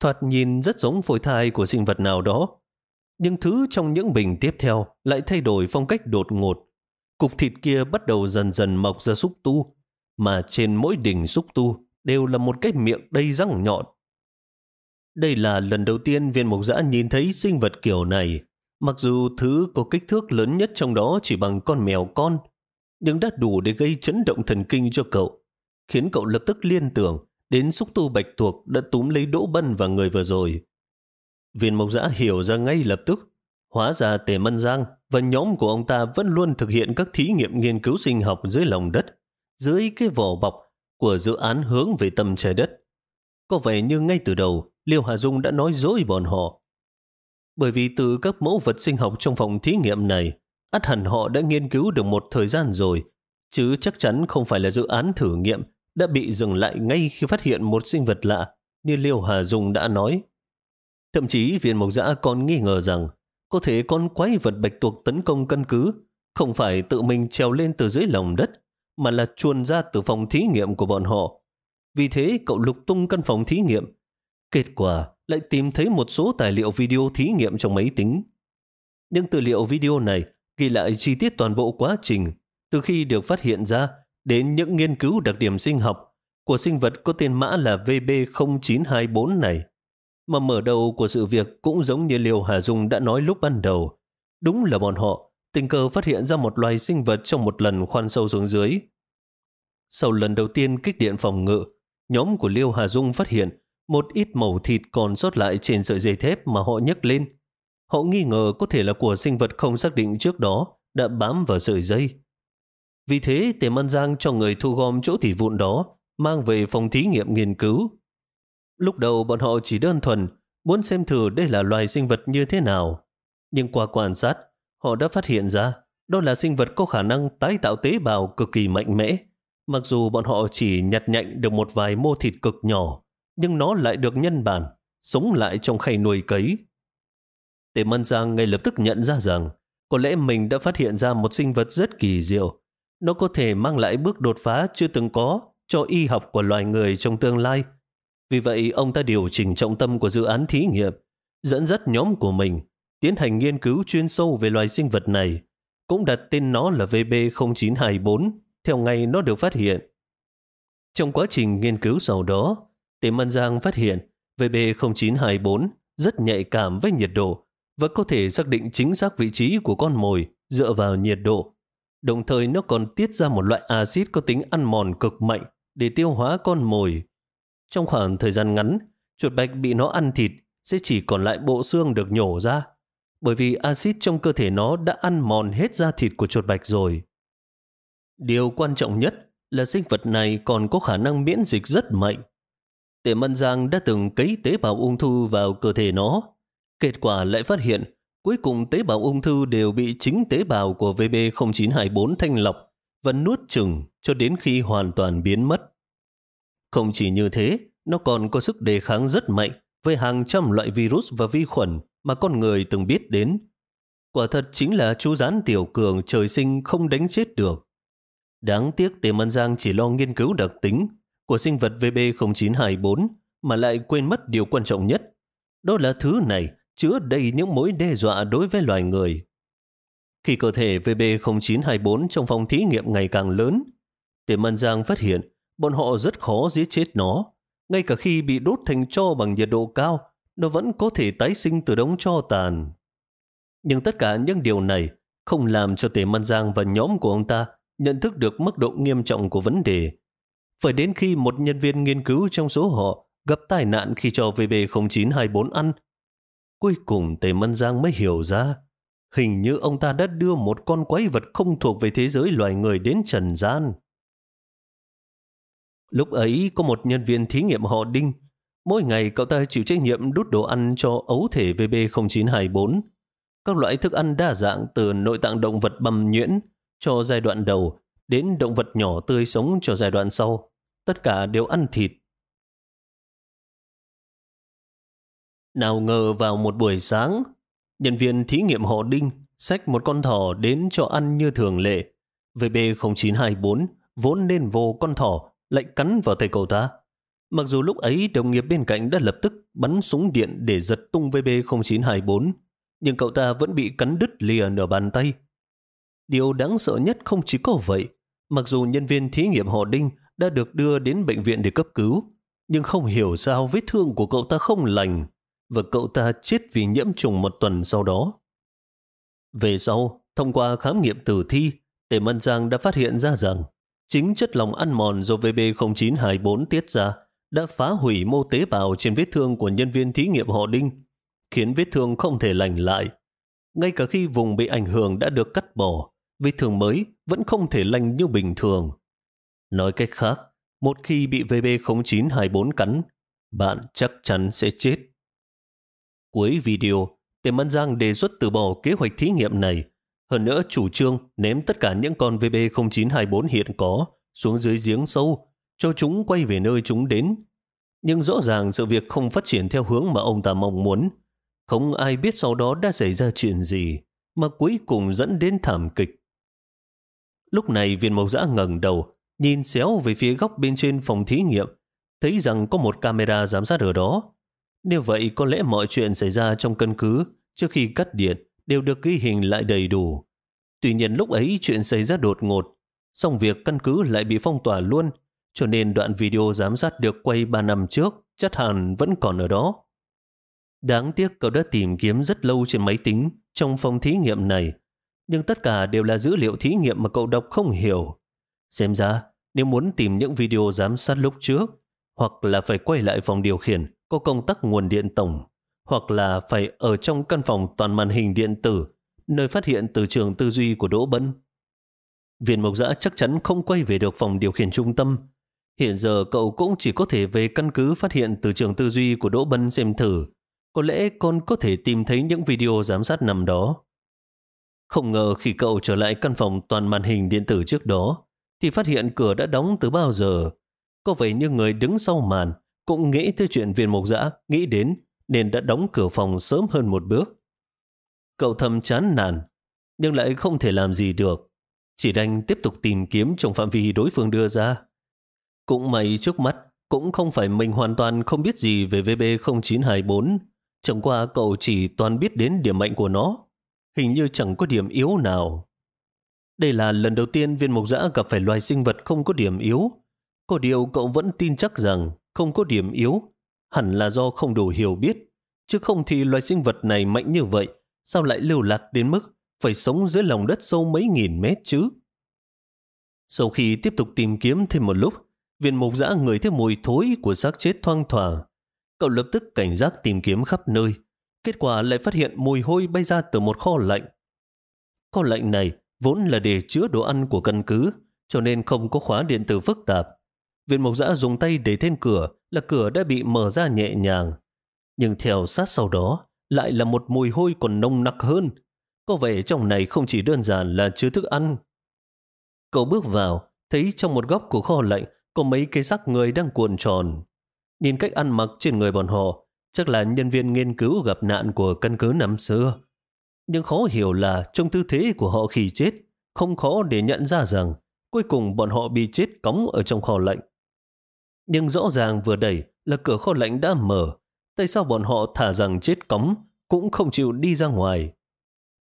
thoạt nhìn rất giống phôi thai của sinh vật nào đó. Nhưng thứ trong những bình tiếp theo lại thay đổi phong cách đột ngột. Cục thịt kia bắt đầu dần dần mọc ra xúc tu, mà trên mỗi đỉnh xúc tu đều là một cái miệng đầy răng nhọn. Đây là lần đầu tiên viên mục giã nhìn thấy sinh vật kiểu này, mặc dù thứ có kích thước lớn nhất trong đó chỉ bằng con mèo con, nhưng đã đủ để gây chấn động thần kinh cho cậu khiến cậu lập tức liên tưởng đến xúc tu bạch tuộc đã túm lấy Đỗ Bân và người vừa rồi. Viên mộc giã hiểu ra ngay lập tức, hóa ra Tề Mân Giang và nhóm của ông ta vẫn luôn thực hiện các thí nghiệm nghiên cứu sinh học dưới lòng đất, dưới cái vỏ bọc của dự án hướng về tâm trái đất. Có vẻ như ngay từ đầu, Liêu Hà Dung đã nói dối bọn họ. Bởi vì từ các mẫu vật sinh học trong phòng thí nghiệm này, ắt hẳn họ đã nghiên cứu được một thời gian rồi, chứ chắc chắn không phải là dự án thử nghiệm đã bị dừng lại ngay khi phát hiện một sinh vật lạ, như Liêu Hà Dung đã nói. Thậm chí viên mộc giã còn nghi ngờ rằng có thể con quái vật bạch tuộc tấn công căn cứ, không phải tự mình trèo lên từ dưới lòng đất, mà là chuồn ra từ phòng thí nghiệm của bọn họ. Vì thế cậu lục tung căn phòng thí nghiệm. Kết quả lại tìm thấy một số tài liệu video thí nghiệm trong máy tính. Những tư liệu video này ghi lại chi tiết toàn bộ quá trình từ khi được phát hiện ra đến những nghiên cứu đặc điểm sinh học của sinh vật có tên mã là VB0924 này. Mà mở đầu của sự việc cũng giống như Liêu Hà Dung đã nói lúc ban đầu. Đúng là bọn họ tình cờ phát hiện ra một loài sinh vật trong một lần khoan sâu xuống dưới. Sau lần đầu tiên kích điện phòng ngự, nhóm của Liêu Hà Dung phát hiện một ít mẩu thịt còn sót lại trên sợi dây thép mà họ nhấc lên. Họ nghi ngờ có thể là của sinh vật không xác định trước đó đã bám vào sợi dây. Vì thế, tiềm ăn Giang cho người thu gom chỗ thịt vụn đó mang về phòng thí nghiệm nghiên cứu. Lúc đầu bọn họ chỉ đơn thuần muốn xem thử đây là loài sinh vật như thế nào. Nhưng qua quan sát, họ đã phát hiện ra đó là sinh vật có khả năng tái tạo tế bào cực kỳ mạnh mẽ. Mặc dù bọn họ chỉ nhặt nhạnh được một vài mô thịt cực nhỏ, nhưng nó lại được nhân bản, sống lại trong khay nuôi cấy. Tề Mân Giang ngay lập tức nhận ra rằng có lẽ mình đã phát hiện ra một sinh vật rất kỳ diệu. Nó có thể mang lại bước đột phá chưa từng có cho y học của loài người trong tương lai. Vì vậy, ông ta điều chỉnh trọng tâm của dự án thí nghiệm, dẫn dắt nhóm của mình tiến hành nghiên cứu chuyên sâu về loài sinh vật này, cũng đặt tên nó là VB0924 theo ngày nó được phát hiện. Trong quá trình nghiên cứu sau đó, Tề Mân Giang phát hiện VB0924 rất nhạy cảm với nhiệt độ và có thể xác định chính xác vị trí của con mồi dựa vào nhiệt độ. Đồng thời nó còn tiết ra một loại axit có tính ăn mòn cực mạnh để tiêu hóa con mồi. Trong khoảng thời gian ngắn, chuột bạch bị nó ăn thịt sẽ chỉ còn lại bộ xương được nhổ ra, bởi vì axit trong cơ thể nó đã ăn mòn hết da thịt của chuột bạch rồi. Điều quan trọng nhất là sinh vật này còn có khả năng miễn dịch rất mạnh. Tề Mân Giang đã từng cấy tế bào ung thư vào cơ thể nó. Kết quả lại phát hiện cuối cùng tế bào ung thư đều bị chính tế bào của VB0924 thanh lọc và nuốt chừng cho đến khi hoàn toàn biến mất. Không chỉ như thế, nó còn có sức đề kháng rất mạnh với hàng trăm loại virus và vi khuẩn mà con người từng biết đến. Quả thật chính là chú rán tiểu cường trời sinh không đánh chết được. Đáng tiếc Tề Mân Giang chỉ lo nghiên cứu đặc tính của sinh vật VB0924 mà lại quên mất điều quan trọng nhất. Đó là thứ này chứa đầy những mối đe dọa đối với loài người. Khi cơ thể VB0924 trong phòng thí nghiệm ngày càng lớn, Tề Mân Giang phát hiện bọn họ rất khó giết chết nó. Ngay cả khi bị đốt thành tro bằng nhiệt độ cao, nó vẫn có thể tái sinh từ đống tro tàn. Nhưng tất cả những điều này không làm cho Tề Mân Giang và nhóm của ông ta nhận thức được mức độ nghiêm trọng của vấn đề. Phải đến khi một nhân viên nghiên cứu trong số họ gặp tai nạn khi cho VB0924 ăn, cuối cùng Tề Mân Giang mới hiểu ra hình như ông ta đã đưa một con quái vật không thuộc về thế giới loài người đến trần gian. Lúc ấy có một nhân viên thí nghiệm họ Đinh. Mỗi ngày cậu ta chịu trách nhiệm đút đồ ăn cho ấu thể VB0924. Các loại thức ăn đa dạng từ nội tạng động vật bầm nhuyễn cho giai đoạn đầu đến động vật nhỏ tươi sống cho giai đoạn sau. Tất cả đều ăn thịt. Nào ngờ vào một buổi sáng, nhân viên thí nghiệm họ Đinh xách một con thỏ đến cho ăn như thường lệ. VB0924 vốn nên vô con thỏ lại cắn vào tay cậu ta. Mặc dù lúc ấy đồng nghiệp bên cạnh đã lập tức bắn súng điện để giật tung VB0924, nhưng cậu ta vẫn bị cắn đứt lìa nửa bàn tay. Điều đáng sợ nhất không chỉ có vậy, mặc dù nhân viên thí nghiệm họ Đinh đã được đưa đến bệnh viện để cấp cứu, nhưng không hiểu sao vết thương của cậu ta không lành và cậu ta chết vì nhiễm trùng một tuần sau đó. Về sau, thông qua khám nghiệm tử thi, Tề Mân Giang đã phát hiện ra rằng chính chất lòng ăn mòn do VB0924 tiết ra đã phá hủy mô tế bào trên vết thương của nhân viên thí nghiệm họ Đinh, khiến vết thương không thể lành lại. Ngay cả khi vùng bị ảnh hưởng đã được cắt bỏ, vết thương mới vẫn không thể lành như bình thường. Nói cách khác, một khi bị VB0924 cắn, bạn chắc chắn sẽ chết. Cuối video, Tiềm An Giang đề xuất từ bỏ kế hoạch thí nghiệm này. Hơn nữa chủ trương ném tất cả những con VB0924 hiện có xuống dưới giếng sâu, cho chúng quay về nơi chúng đến. Nhưng rõ ràng sự việc không phát triển theo hướng mà ông ta mong muốn. Không ai biết sau đó đã xảy ra chuyện gì, mà cuối cùng dẫn đến thảm kịch. Lúc này viên mộc giã ngẩng đầu, nhìn xéo về phía góc bên trên phòng thí nghiệm, thấy rằng có một camera giám sát ở đó. Nếu vậy có lẽ mọi chuyện xảy ra trong căn cứ trước khi cắt điện đều được ghi hình lại đầy đủ. Tuy nhiên lúc ấy chuyện xảy ra đột ngột, xong việc căn cứ lại bị phong tỏa luôn, cho nên đoạn video giám sát được quay 3 năm trước chắc hẳn vẫn còn ở đó. Đáng tiếc cậu đã tìm kiếm rất lâu trên máy tính trong phòng thí nghiệm này, nhưng tất cả đều là dữ liệu thí nghiệm mà cậu đọc không hiểu. Xem ra, nếu muốn tìm những video giám sát lúc trước, hoặc là phải quay lại phòng điều khiển có công tắc nguồn điện tổng, hoặc là phải ở trong căn phòng toàn màn hình điện tử, nơi phát hiện từ trường tư duy của Đỗ Bân. Viên Mộc Giã chắc chắn không quay về được phòng điều khiển trung tâm. Hiện giờ cậu cũng chỉ có thể về căn cứ phát hiện từ trường tư duy của Đỗ Bân xem thử. Có lẽ con có thể tìm thấy những video giám sát nằm đó. Không ngờ khi cậu trở lại căn phòng toàn màn hình điện tử trước đó, thì phát hiện cửa đã đóng từ bao giờ. Có vẻ như người đứng sau màn cũng nghĩ tới chuyện viên mục giã nghĩ đến nên đã đóng cửa phòng sớm hơn một bước. Cậu thầm chán nản, nhưng lại không thể làm gì được. Chỉ đành tiếp tục tìm kiếm trong phạm vi đối phương đưa ra. Cũng may trước mắt, cũng không phải mình hoàn toàn không biết gì về VB0924. Chẳng qua cậu chỉ toàn biết đến điểm mạnh của nó. Hình như chẳng có điểm yếu nào. Đây là lần đầu tiên viên mục giã gặp phải loài sinh vật không có điểm yếu. Có điều cậu vẫn tin chắc rằng không có điểm yếu, hẳn là do không đủ hiểu biết. Chứ không thì loài sinh vật này mạnh như vậy, sao lại lưu lạc đến mức phải sống dưới lòng đất sâu mấy nghìn mét chứ? Sau khi tiếp tục tìm kiếm thêm một lúc, viên mục giã ngửi thấy mùi thối của xác chết thoang thoảng. Cậu lập tức cảnh giác tìm kiếm khắp nơi. Kết quả lại phát hiện mùi hôi bay ra từ một kho lạnh. Kho lạnh này vốn là để chứa đồ ăn của căn cứ, cho nên không có khóa điện tử phức tạp. Viên mộc giã dùng tay để thêm cửa là cửa đã bị mở ra nhẹ nhàng. Nhưng theo sát sau đó lại là một mùi hôi còn nông nặc hơn. Có vẻ trong này không chỉ đơn giản là chứa thức ăn. Cậu bước vào, thấy trong một góc của kho lạnh có mấy cái xác người đang cuộn tròn. Nhìn cách ăn mặc trên người bọn họ, chắc là nhân viên nghiên cứu gặp nạn của căn cứ năm xưa. Nhưng khó hiểu là trong tư thế của họ khi chết, không khó để nhận ra rằng cuối cùng bọn họ bị chết cống ở trong kho lạnh. Nhưng rõ ràng vừa đẩy là cửa kho lạnh đã mở. Tại sao bọn họ thả rằng chết cống cũng không chịu đi ra ngoài?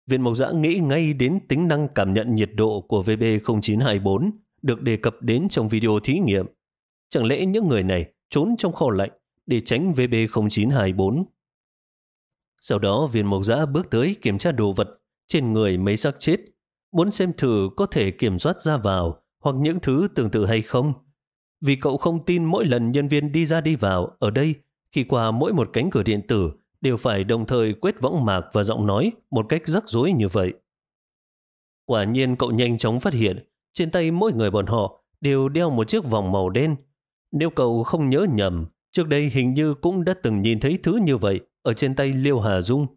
Viện Mộc Giã nghĩ ngay đến tính năng cảm nhận nhiệt độ của VB0924 được đề cập đến trong video thí nghiệm. Chẳng lẽ những người này trốn trong kho lạnh để tránh VB0924? Sau đó viên mộc giã bước tới kiểm tra đồ vật trên người mấy xác chết, muốn xem thử có thể kiểm soát ra vào hoặc những thứ tương tự hay không. Vì cậu không tin mỗi lần nhân viên đi ra đi vào ở đây khi qua mỗi một cánh cửa điện tử đều phải đồng thời quét võng mạc và giọng nói một cách rắc rối như vậy. Quả nhiên cậu nhanh chóng phát hiện trên tay mỗi người bọn họ đều đeo một chiếc vòng màu đen. Nếu cậu không nhớ nhầm, trước đây hình như cũng đã từng nhìn thấy thứ như vậy ở trên tay Liêu Hà Dung.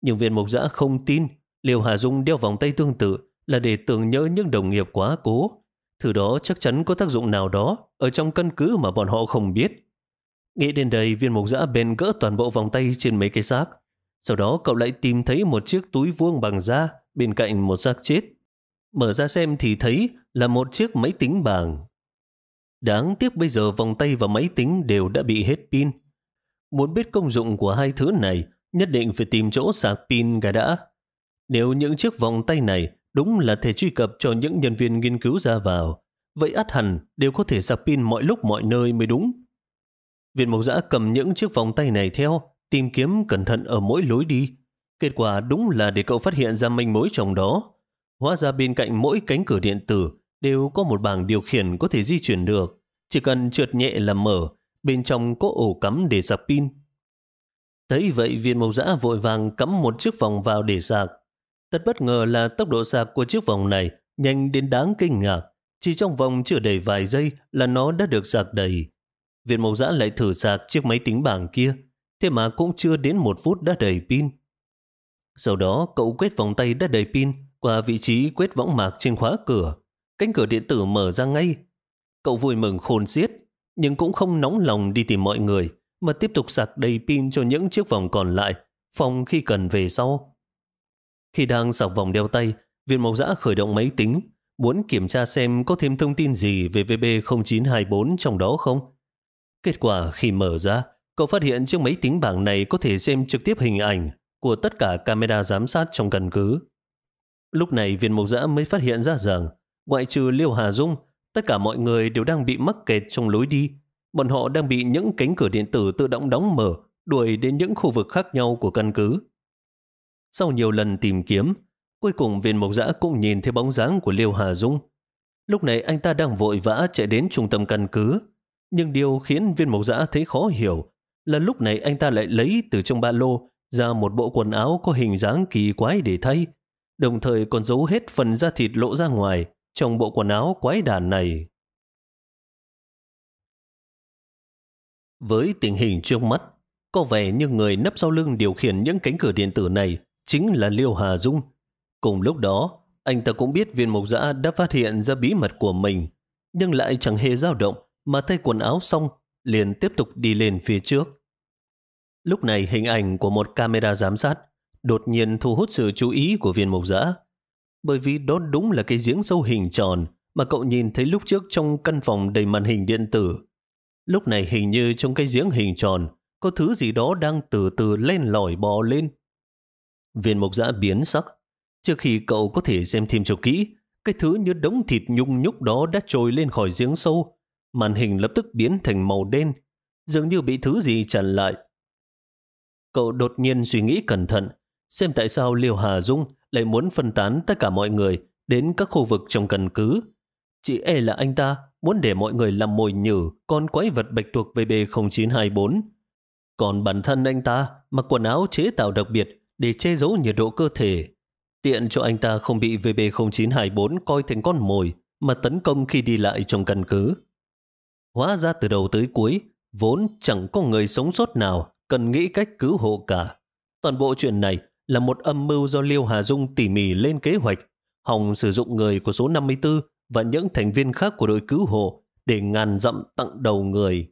Nhưng viên mục giã không tin Liêu Hà Dung đeo vòng tay tương tự là để tưởng nhớ những đồng nghiệp quá cố. Thứ đó chắc chắn có tác dụng nào đó ở trong căn cứ mà bọn họ không biết. Nghĩ đến đây viên mục giã bèn gỡ toàn bộ vòng tay trên mấy cái xác. Sau đó cậu lại tìm thấy một chiếc túi vuông bằng da, bên cạnh một xác chết. Mở ra xem thì thấy là một chiếc máy tính bảng. Đáng tiếc bây giờ vòng tay và máy tính đều đã bị hết pin. Muốn biết công dụng của hai thứ này, nhất định phải tìm chỗ sạc pin cả đã. Nếu những chiếc vòng tay này đúng là thể truy cập cho những nhân viên nghiên cứu ra vào, vậy át hẳn đều có thể sạc pin mọi lúc mọi nơi mới đúng. Viện Mộc Giã cầm những chiếc vòng tay này theo, tìm kiếm cẩn thận ở mỗi lối đi. Kết quả đúng là để cậu phát hiện ra manh mối trong đó. Hóa ra bên cạnh mỗi cánh cửa điện tử đều có một bảng điều khiển có thể di chuyển được. Chỉ cần trượt nhẹ là mở, bên trong có ổ cắm để sạc pin. Thấy vậy viên mộc dã vội vàng cắm một chiếc vòng vào để sạc. Thật bất ngờ là tốc độ sạc của chiếc vòng này nhanh đến đáng kinh ngạc. Chỉ trong vòng chưa đầy vài giây là nó đã được sạc đầy. Viên mộc dã lại thử sạc chiếc máy tính bảng kia, thế mà cũng chưa đến một phút đã đầy pin. Sau đó cậu quét vòng tay đã đầy pin qua vị trí quét võng mạc trên khóa cửa. Cánh cửa điện tử mở ra ngay. Cậu vui mừng khôn xiết, nhưng cũng không nóng lòng đi tìm mọi người, mà tiếp tục sạc đầy pin cho những chiếc vòng còn lại, phòng khi cần về sau. Khi đang sạc vòng đeo tay, viên mộc giã khởi động máy tính, muốn kiểm tra xem có thêm thông tin gì về VB0924 trong đó không. Kết quả khi mở ra, cậu phát hiện chiếc máy tính bảng này có thể xem trực tiếp hình ảnh của tất cả camera giám sát trong căn cứ. Lúc này viên mộc giã mới phát hiện ra rằng, ngoại trừ Liêu Hà Dung, tất cả mọi người đều đang bị mắc kẹt trong lối đi. Bọn họ đang bị những cánh cửa điện tử tự động đóng mở, đuổi đến những khu vực khác nhau của căn cứ. Sau nhiều lần tìm kiếm, cuối cùng viên mộc giã cũng nhìn thấy bóng dáng của Liêu Hà Dung. Lúc này anh ta đang vội vã chạy đến trung tâm căn cứ. Nhưng điều khiến viên mộc giã thấy khó hiểu là lúc này anh ta lại lấy từ trong ba lô ra một bộ quần áo có hình dáng kỳ quái để thay, đồng thời còn giấu hết phần da thịt lộ ra ngoài trong bộ quần áo quái đản này. Với tình hình trước mắt, có vẻ như người nấp sau lưng điều khiển những cánh cửa điện tử này chính là Liêu Hà Dung. Cùng lúc đó, anh ta cũng biết viên mục giã đã phát hiện ra bí mật của mình, nhưng lại chẳng hề dao động mà thay quần áo xong liền tiếp tục đi lên phía trước. Lúc này hình ảnh của một camera giám sát đột nhiên thu hút sự chú ý của viên mục giã. Bởi vì đó đúng là cái giếng sâu hình tròn mà cậu nhìn thấy lúc trước trong căn phòng đầy màn hình điện tử. Lúc này hình như trong cái giếng hình tròn có thứ gì đó đang từ từ lên lỏi bò lên. Viên mộc dã biến sắc. Trước khi cậu có thể xem thêm cho kỹ, cái thứ như đống thịt nhung nhúc đó đã trồi lên khỏi giếng sâu. Màn hình lập tức biến thành màu đen, dường như bị thứ gì chặn lại. Cậu đột nhiên suy nghĩ cẩn thận, xem tại sao Liêu Hà Dung lại muốn phân tán tất cả mọi người đến các khu vực trong căn cứ. Chỉ e là anh ta muốn để mọi người làm mồi nhử con quái vật bạch tuộc VB0924. Còn bản thân anh ta mặc quần áo chế tạo đặc biệt để che giấu nhiệt độ cơ thể. Tiện cho anh ta không bị VB0924 coi thành con mồi mà tấn công khi đi lại trong căn cứ. Hóa ra từ đầu tới cuối, vốn chẳng có người sống sót nào cần nghĩ cách cứu hộ cả. Toàn bộ chuyện này là một âm mưu do Liêu Hà Dung tỉ mỉ lên kế hoạch, Hồng sử dụng người của số 54 và những thành viên khác của đội cứu hộ để ngàn dặm tặng đầu người.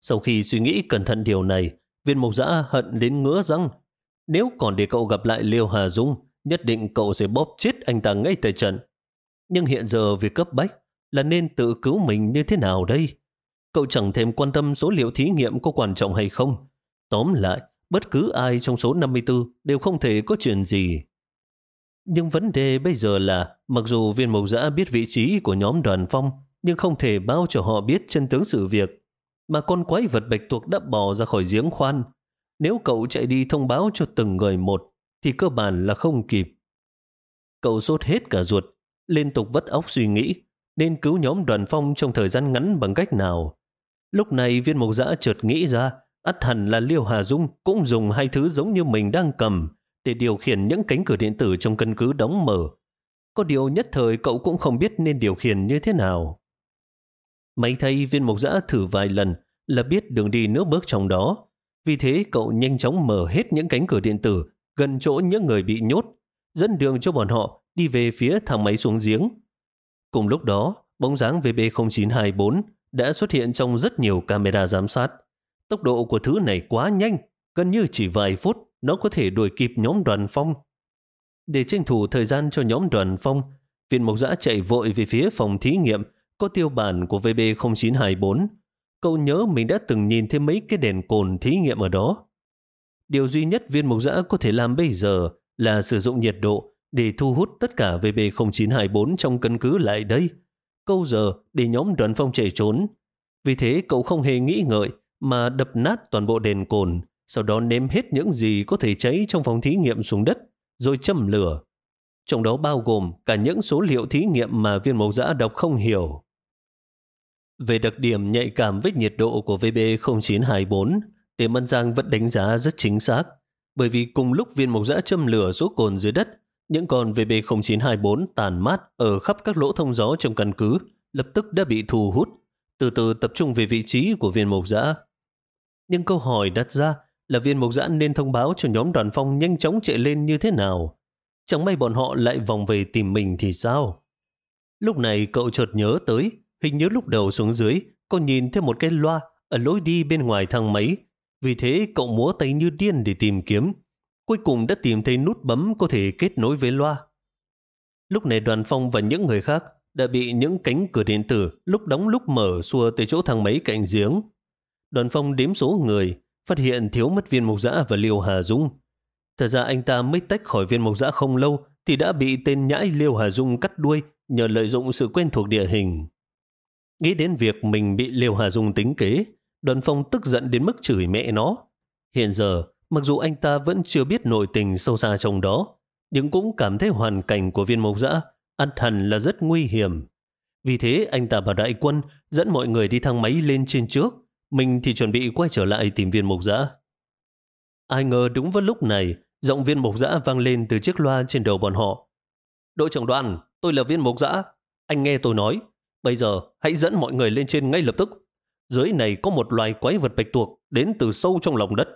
Sau khi suy nghĩ cẩn thận điều này, viên mục giã hận đến ngứa răng. Nếu còn để cậu gặp lại Liêu Hà Dung, nhất định cậu sẽ bóp chết anh ta ngay tại trận. Nhưng hiện giờ việc cấp bách là nên tự cứu mình như thế nào đây? Cậu chẳng thèm quan tâm số liệu thí nghiệm có quan trọng hay không. Tóm lại, bất cứ ai trong số 54 đều không thể có chuyện gì. Nhưng vấn đề bây giờ là, mặc dù viên mộc giã biết vị trí của nhóm đoàn phong, nhưng không thể báo cho họ biết chân tướng sự việc, mà con quái vật bạch tuộc đã bò ra khỏi giếng khoan. Nếu cậu chạy đi thông báo cho từng người một, thì cơ bản là không kịp. Cậu sốt hết cả ruột, liên tục vất óc suy nghĩ, nên cứu nhóm đoàn phong trong thời gian ngắn bằng cách nào. Lúc này viên mộc giã chợt nghĩ ra, ắt hẳn là Liêu Hà Dung cũng dùng hai thứ giống như mình đang cầm để điều khiển những cánh cửa điện tử trong căn cứ đóng mở. Có điều nhất thời cậu cũng không biết nên điều khiển như thế nào. Máy thay viên mộc giã thử vài lần là biết đường đi nước bước trong đó. Vì thế cậu nhanh chóng mở hết những cánh cửa điện tử gần chỗ những người bị nhốt, dẫn đường cho bọn họ đi về phía thang máy xuống giếng. Cùng lúc đó, bóng dáng VB0924 đã xuất hiện trong rất nhiều camera giám sát. Tốc độ của thứ này quá nhanh, gần như chỉ vài phút nó có thể đuổi kịp nhóm đoàn phong. Để tranh thủ thời gian cho nhóm đoàn phong, viên mộc giã chạy vội về phía phòng thí nghiệm có tiêu bản của VB0924. Cậu nhớ mình đã từng nhìn thấy mấy cái đèn cồn thí nghiệm ở đó. Điều duy nhất viên mộc giã có thể làm bây giờ là sử dụng nhiệt độ để thu hút tất cả VB0924 trong căn cứ lại đây. Câu giờ để nhóm đoàn phong chạy trốn. Vì thế cậu không hề nghĩ ngợi mà đập nát toàn bộ đèn cồn, sau đó ném hết những gì có thể cháy trong phòng thí nghiệm xuống đất, rồi châm lửa. Trong đó bao gồm cả những số liệu thí nghiệm mà viên mộc giã đọc không hiểu. Về đặc điểm nhạy cảm với nhiệt độ của VB0924, Tề Mân Giang vẫn đánh giá rất chính xác, bởi vì cùng lúc viên mộc dã châm lửa số cồn dưới đất, những con VB0924 tàn mát ở khắp các lỗ thông gió trong căn cứ lập tức đã bị thu hút, từ từ tập trung về vị trí của viên mộc dã. Nhưng câu hỏi đặt ra là viên mộc giã nên thông báo cho nhóm đoàn phong nhanh chóng chạy lên như thế nào. Chẳng may bọn họ lại vòng về tìm mình thì sao? Lúc này cậu chợt nhớ tới, hình như lúc đầu xuống dưới, cậu nhìn thấy một cái loa ở lối đi bên ngoài thang máy. Vì thế cậu múa tay như điên để tìm kiếm. Cuối cùng đã tìm thấy nút bấm có thể kết nối với loa. Lúc này đoàn phong và những người khác đã bị những cánh cửa điện tử lúc đóng lúc mở xua tới chỗ thang máy cạnh giếng. Đoàn phong đếm số người, phát hiện thiếu mất viên Mộc Dã và liêu Hà Dung. Thật ra anh ta mới tách khỏi viên Mộc Dã không lâu thì đã bị tên nhãi liêu Hà Dung cắt đuôi nhờ lợi dụng sự quen thuộc địa hình. Nghĩ đến việc mình bị liêu Hà Dung tính kế, đoàn phong tức giận đến mức chửi mẹ nó. Hiện giờ, mặc dù anh ta vẫn chưa biết nội tình sâu xa trong đó, nhưng cũng cảm thấy hoàn cảnh của viên mộc dã ăn hẳn là rất nguy hiểm. Vì thế anh ta bảo đại quân dẫn mọi người đi thang máy lên trên trước, mình thì chuẩn bị quay trở lại tìm viên mộc dã. Ai ngờ đúng vào lúc này, giọng viên mộc dã vang lên từ chiếc loa trên đầu bọn họ. Đội trưởng đoàn, tôi là viên mộc dã. Anh nghe tôi nói, bây giờ hãy dẫn mọi người lên trên ngay lập tức. Dưới này có một loài quái vật bạch tuộc đến từ sâu trong lòng đất.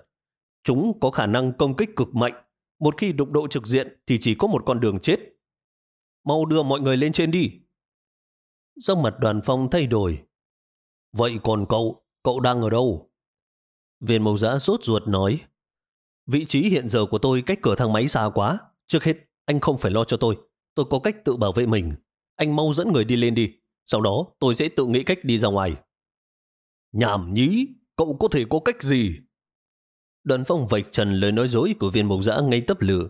Chúng có khả năng công kích cực mạnh. Một khi đụng độ trực diện thì chỉ có một con đường chết. Mau đưa mọi người lên trên đi. Sắc mặt đoàn phong thay đổi. Vậy còn cậu, cậu đang ở đâu? Viên mộc giã rốt ruột nói. Vị trí hiện giờ của tôi cách cửa thang máy xa quá. Trước hết, anh không phải lo cho tôi. Tôi có cách tự bảo vệ mình. Anh mau dẫn người đi lên đi. Sau đó tôi sẽ tự nghĩ cách đi ra ngoài. Nhảm nhí, cậu có thể có cách gì? Đoàn phong vạch trần lời nói dối của viên mộc giã ngay tấp lửa.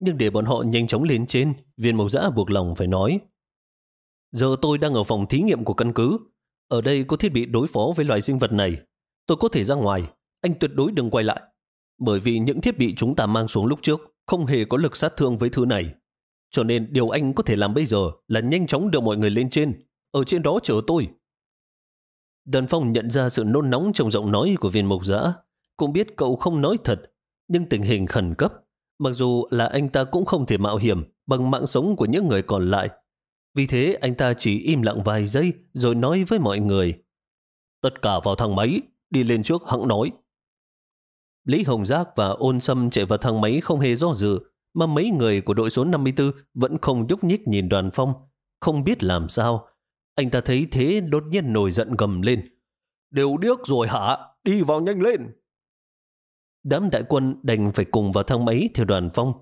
Nhưng để bọn họ nhanh chóng lên trên, viên mộc giã buộc lòng phải nói. Giờ tôi đang ở phòng thí nghiệm của căn cứ. Ở đây có thiết bị đối phó với loài sinh vật này. Tôi có thể ra ngoài. Anh tuyệt đối đừng quay lại. Bởi vì những thiết bị chúng ta mang xuống lúc trước không hề có lực sát thương với thứ này. Cho nên điều anh có thể làm bây giờ là nhanh chóng đưa mọi người lên trên. Ở trên đó chờ tôi. đần phong nhận ra sự nôn nóng trong giọng nói của viên mộc giã. Cũng biết cậu không nói thật, nhưng tình hình khẩn cấp. Mặc dù là anh ta cũng không thể mạo hiểm bằng mạng sống của những người còn lại. Vì thế anh ta chỉ im lặng vài giây rồi nói với mọi người. Tất cả vào thang máy, đi lên trước hẵng nói. Lý Hồng Giác và ôn sâm chạy vào thang máy không hề do dự, mà mấy người của đội số 54 vẫn không nhúc nhích nhìn đoàn phong, không biết làm sao. Anh ta thấy thế đột nhiên nổi giận gầm lên. Đều điếc rồi hả? Đi vào nhanh lên! Đám đại quân đành phải cùng vào thang máy theo đoàn phong.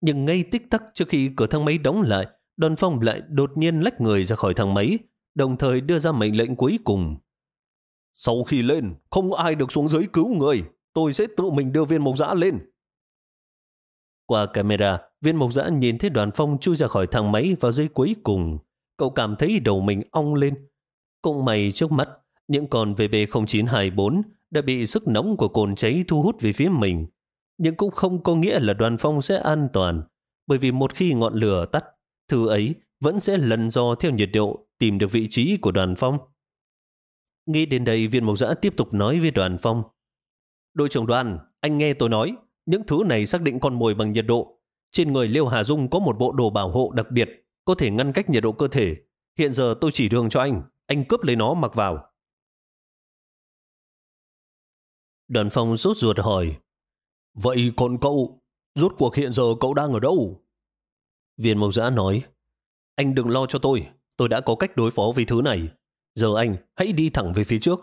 Nhưng ngay tích tắc trước khi cửa thang máy đóng lại, đoàn phong lại đột nhiên lách người ra khỏi thang máy, đồng thời đưa ra mệnh lệnh cuối cùng. Sau khi lên, không ai được xuống dưới cứu người. Tôi sẽ tự mình đưa viên mộc dã lên. Qua camera, viên mộc dã nhìn thấy đoàn phong chui ra khỏi thang máy vào giây cuối cùng. Cậu cảm thấy đầu mình ong lên. Cũng may trước mắt, những con VB0924 đã bị sức nóng của cồn cháy thu hút về phía mình. Nhưng cũng không có nghĩa là đoàn phong sẽ an toàn, bởi vì một khi ngọn lửa tắt, thứ ấy vẫn sẽ lần do theo nhiệt độ tìm được vị trí của đoàn phong. Nghĩ đến đây viên mộc giã tiếp tục nói với đoàn phong. Đội trưởng đoàn, anh nghe tôi nói, những thứ này xác định con mồi bằng nhiệt độ. Trên người Liêu Hà Dung có một bộ đồ bảo hộ đặc biệt, có thể ngăn cách nhiệt độ cơ thể. Hiện giờ tôi chỉ đường cho anh, anh cướp lấy nó mặc vào. Đoàn phong rốt ruột hỏi, Vậy còn cậu, rốt cuộc hiện giờ cậu đang ở đâu? Viên mộc giã nói, Anh đừng lo cho tôi, tôi đã có cách đối phó với thứ này. Giờ anh hãy đi thẳng về phía trước.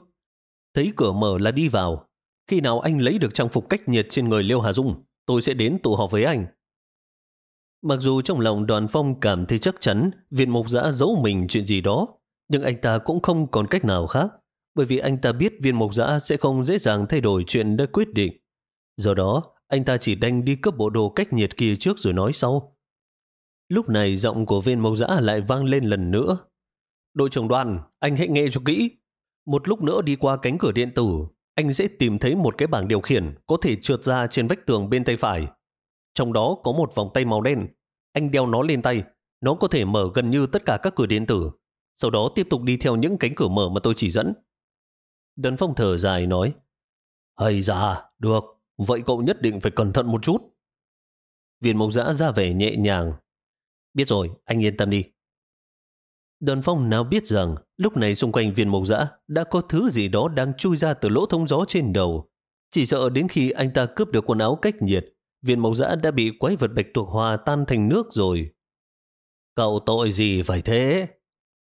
Thấy cửa mở là đi vào. Khi nào anh lấy được trang phục cách nhiệt trên người Liêu Hà Dung, tôi sẽ đến tụ họp với anh. Mặc dù trong lòng đoàn phong cảm thấy chắc chắn viên mục giã giấu mình chuyện gì đó, nhưng anh ta cũng không còn cách nào khác bởi vì anh ta biết viên mộc giã sẽ không dễ dàng thay đổi chuyện đã quyết định. Do đó, anh ta chỉ đành đi cấp bộ đồ cách nhiệt kia trước rồi nói sau. Lúc này giọng của viên mộc dã lại vang lên lần nữa. Đội trưởng đoàn, anh hãy nghe cho kỹ. Một lúc nữa đi qua cánh cửa điện tử, anh sẽ tìm thấy một cái bảng điều khiển có thể trượt ra trên vách tường bên tay phải. Trong đó có một vòng tay màu đen. Anh đeo nó lên tay. Nó có thể mở gần như tất cả các cửa điện tử. Sau đó tiếp tục đi theo những cánh cửa mở mà tôi chỉ dẫn. Đấn phong thở dài nói, Hay ra, được, vậy cậu nhất định phải cẩn thận một chút. Viên mộc giã ra vẻ nhẹ nhàng. Biết rồi, anh yên tâm đi. Đơn phong nào biết rằng lúc này xung quanh viên mộc Dã đã có thứ gì đó đang chui ra từ lỗ thông gió trên đầu. Chỉ sợ đến khi anh ta cướp được quần áo cách nhiệt, viên mộc Dã đã bị quái vật bạch tuộc hòa tan thành nước rồi. Cậu tội gì phải thế?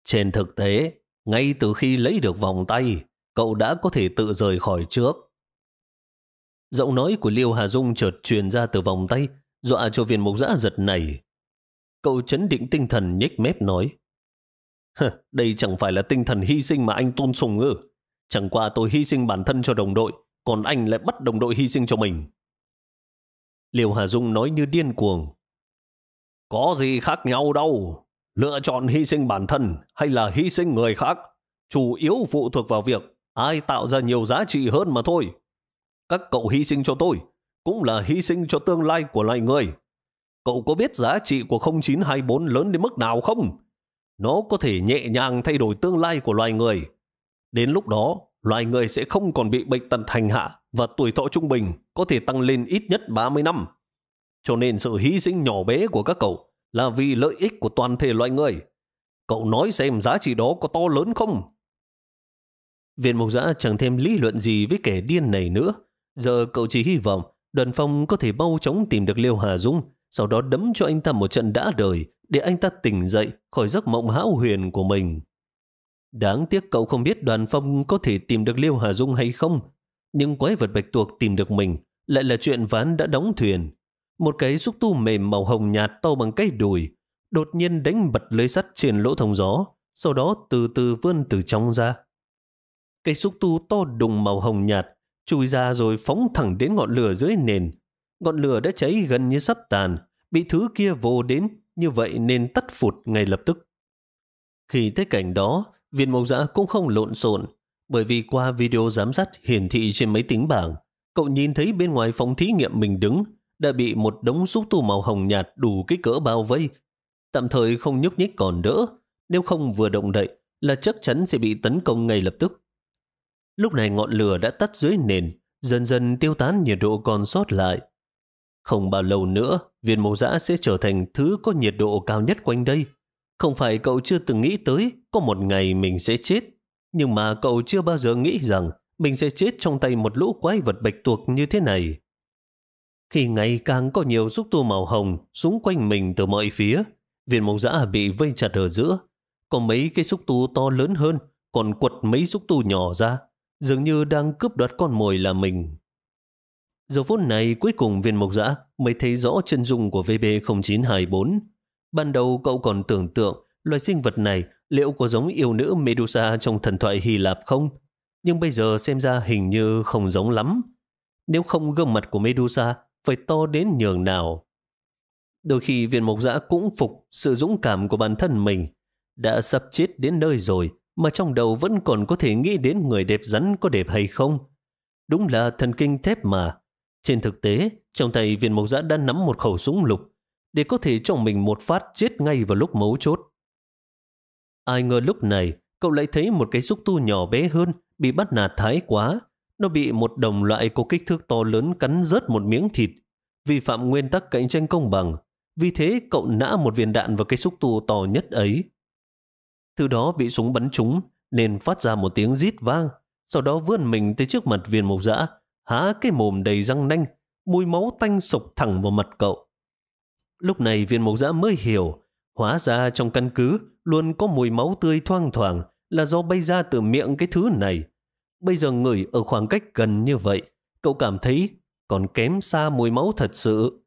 Trên thực tế, ngay từ khi lấy được vòng tay, cậu đã có thể tự rời khỏi trước. Giọng nói của Liêu Hà Dung chợt truyền ra từ vòng tay, dọa cho viên mục giã giật nảy cậu chấn định tinh thần nhếch mép nói. Đây chẳng phải là tinh thần hy sinh mà anh tôn sùng ư. Chẳng qua tôi hy sinh bản thân cho đồng đội, còn anh lại bắt đồng đội hy sinh cho mình. liều Hà Dung nói như điên cuồng. Có gì khác nhau đâu. Lựa chọn hy sinh bản thân hay là hy sinh người khác, chủ yếu phụ thuộc vào việc ai tạo ra nhiều giá trị hơn mà thôi. Các cậu hy sinh cho tôi, cũng là hy sinh cho tương lai của loài người. Cậu có biết giá trị của 0924 lớn đến mức nào không? Nó có thể nhẹ nhàng thay đổi tương lai của loài người. Đến lúc đó, loài người sẽ không còn bị bệnh tật hành hạ và tuổi thọ trung bình có thể tăng lên ít nhất 30 năm. Cho nên sự hy sinh nhỏ bé của các cậu là vì lợi ích của toàn thể loài người. Cậu nói xem giá trị đó có to lớn không? Viện Mộc Giã chẳng thêm lý luận gì với kẻ điên này nữa. Giờ cậu chỉ hy vọng đoàn phong có thể mau chóng tìm được Liêu Hà Dung, sau đó đấm cho anh ta một trận đã đời để anh ta tỉnh dậy khỏi giấc mộng hão huyền của mình. Đáng tiếc cậu không biết đoàn phong có thể tìm được Liêu Hà Dung hay không, nhưng quái vật bạch tuộc tìm được mình lại là chuyện ván đã đóng thuyền. Một cái xúc tu mềm màu hồng nhạt to bằng cây đùi, đột nhiên đánh bật lưới sắt trên lỗ thông gió, sau đó từ từ vươn từ trong ra. Cây xúc tu to đùng màu hồng nhạt, chui ra rồi phóng thẳng đến ngọn lửa dưới nền. Ngọn lửa đã cháy gần như sắp tàn, bị thứ kia vô đến, như vậy nên tắt phụt ngay lập tức. Khi thấy cảnh đó, viên mộc giã cũng không lộn xộn, bởi vì qua video giám sát hiển thị trên máy tính bảng, cậu nhìn thấy bên ngoài phòng thí nghiệm mình đứng đã bị một đống xúc tu màu hồng nhạt đủ kích cỡ bao vây. Tạm thời không nhúc nhích còn đỡ, nếu không vừa động đậy là chắc chắn sẽ bị tấn công ngay lập tức. Lúc này ngọn lửa đã tắt dưới nền, dần dần tiêu tán nhiệt độ còn sót lại. Không bao lâu nữa, viên mẫu giã sẽ trở thành thứ có nhiệt độ cao nhất quanh đây. Không phải cậu chưa từng nghĩ tới có một ngày mình sẽ chết, nhưng mà cậu chưa bao giờ nghĩ rằng mình sẽ chết trong tay một lũ quái vật bạch tuộc như thế này. Khi ngày càng có nhiều xúc tu màu hồng xung quanh mình từ mọi phía, viên mộc giã bị vây chặt ở giữa. Có mấy cái xúc tu to lớn hơn, còn quật mấy xúc tu nhỏ ra, dường như đang cướp đoạt con mồi là mình. Giờ phút này cuối cùng viên mộc dã mới thấy rõ chân dung của VB0924. Ban đầu cậu còn tưởng tượng loài sinh vật này liệu có giống yêu nữ Medusa trong thần thoại Hy Lạp không? Nhưng bây giờ xem ra hình như không giống lắm. Nếu không gương mặt của Medusa phải to đến nhường nào. Đôi khi viên mộc dã cũng phục sự dũng cảm của bản thân mình. Đã sắp chết đến nơi rồi mà trong đầu vẫn còn có thể nghĩ đến người đẹp rắn có đẹp hay không. Đúng là thần kinh thép mà. Trên thực tế, trong tay viên mộc giã đã nắm một khẩu súng lục để có thể cho mình một phát chết ngay vào lúc mấu chốt. Ai ngờ lúc này, cậu lại thấy một cái xúc tu nhỏ bé hơn bị bắt nạt thái quá. Nó bị một đồng loại có kích thước to lớn cắn rớt một miếng thịt, vi phạm nguyên tắc cạnh tranh công bằng. Vì thế cậu nã một viên đạn vào cái xúc tu to nhất ấy. Từ đó bị súng bắn trúng nên phát ra một tiếng rít vang. Sau đó vươn mình tới trước mặt viên mộc dã, há cái mồm đầy răng nanh, mùi máu tanh sộc thẳng vào mặt cậu. Lúc này viên mộc dã mới hiểu, hóa ra trong căn cứ luôn có mùi máu tươi thoang thoảng là do bay ra từ miệng cái thứ này. Bây giờ người ở khoảng cách gần như vậy, cậu cảm thấy còn kém xa mùi máu thật sự.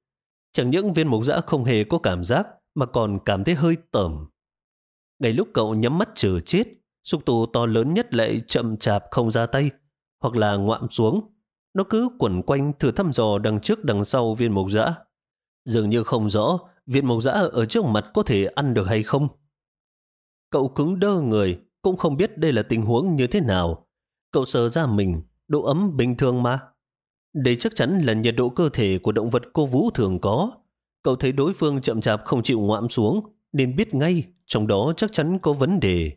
Chẳng những viên mộc giã không hề có cảm giác, mà còn cảm thấy hơi tởm. Ngay lúc cậu nhắm mắt chờ chết, xúc tu to lớn nhất lại chậm chạp không ra tay, hoặc là ngoạm xuống. Nó cứ quẩn quanh thử thăm dò đằng trước đằng sau viên mộc dã Dường như không rõ viên mộc dã ở trước mặt có thể ăn được hay không. Cậu cứng đơ người, cũng không biết đây là tình huống như thế nào. Cậu sờ ra mình, độ ấm bình thường mà. Đây chắc chắn là nhiệt độ cơ thể của động vật cô vũ thường có. Cậu thấy đối phương chậm chạp không chịu ngoạm xuống, nên biết ngay trong đó chắc chắn có vấn đề.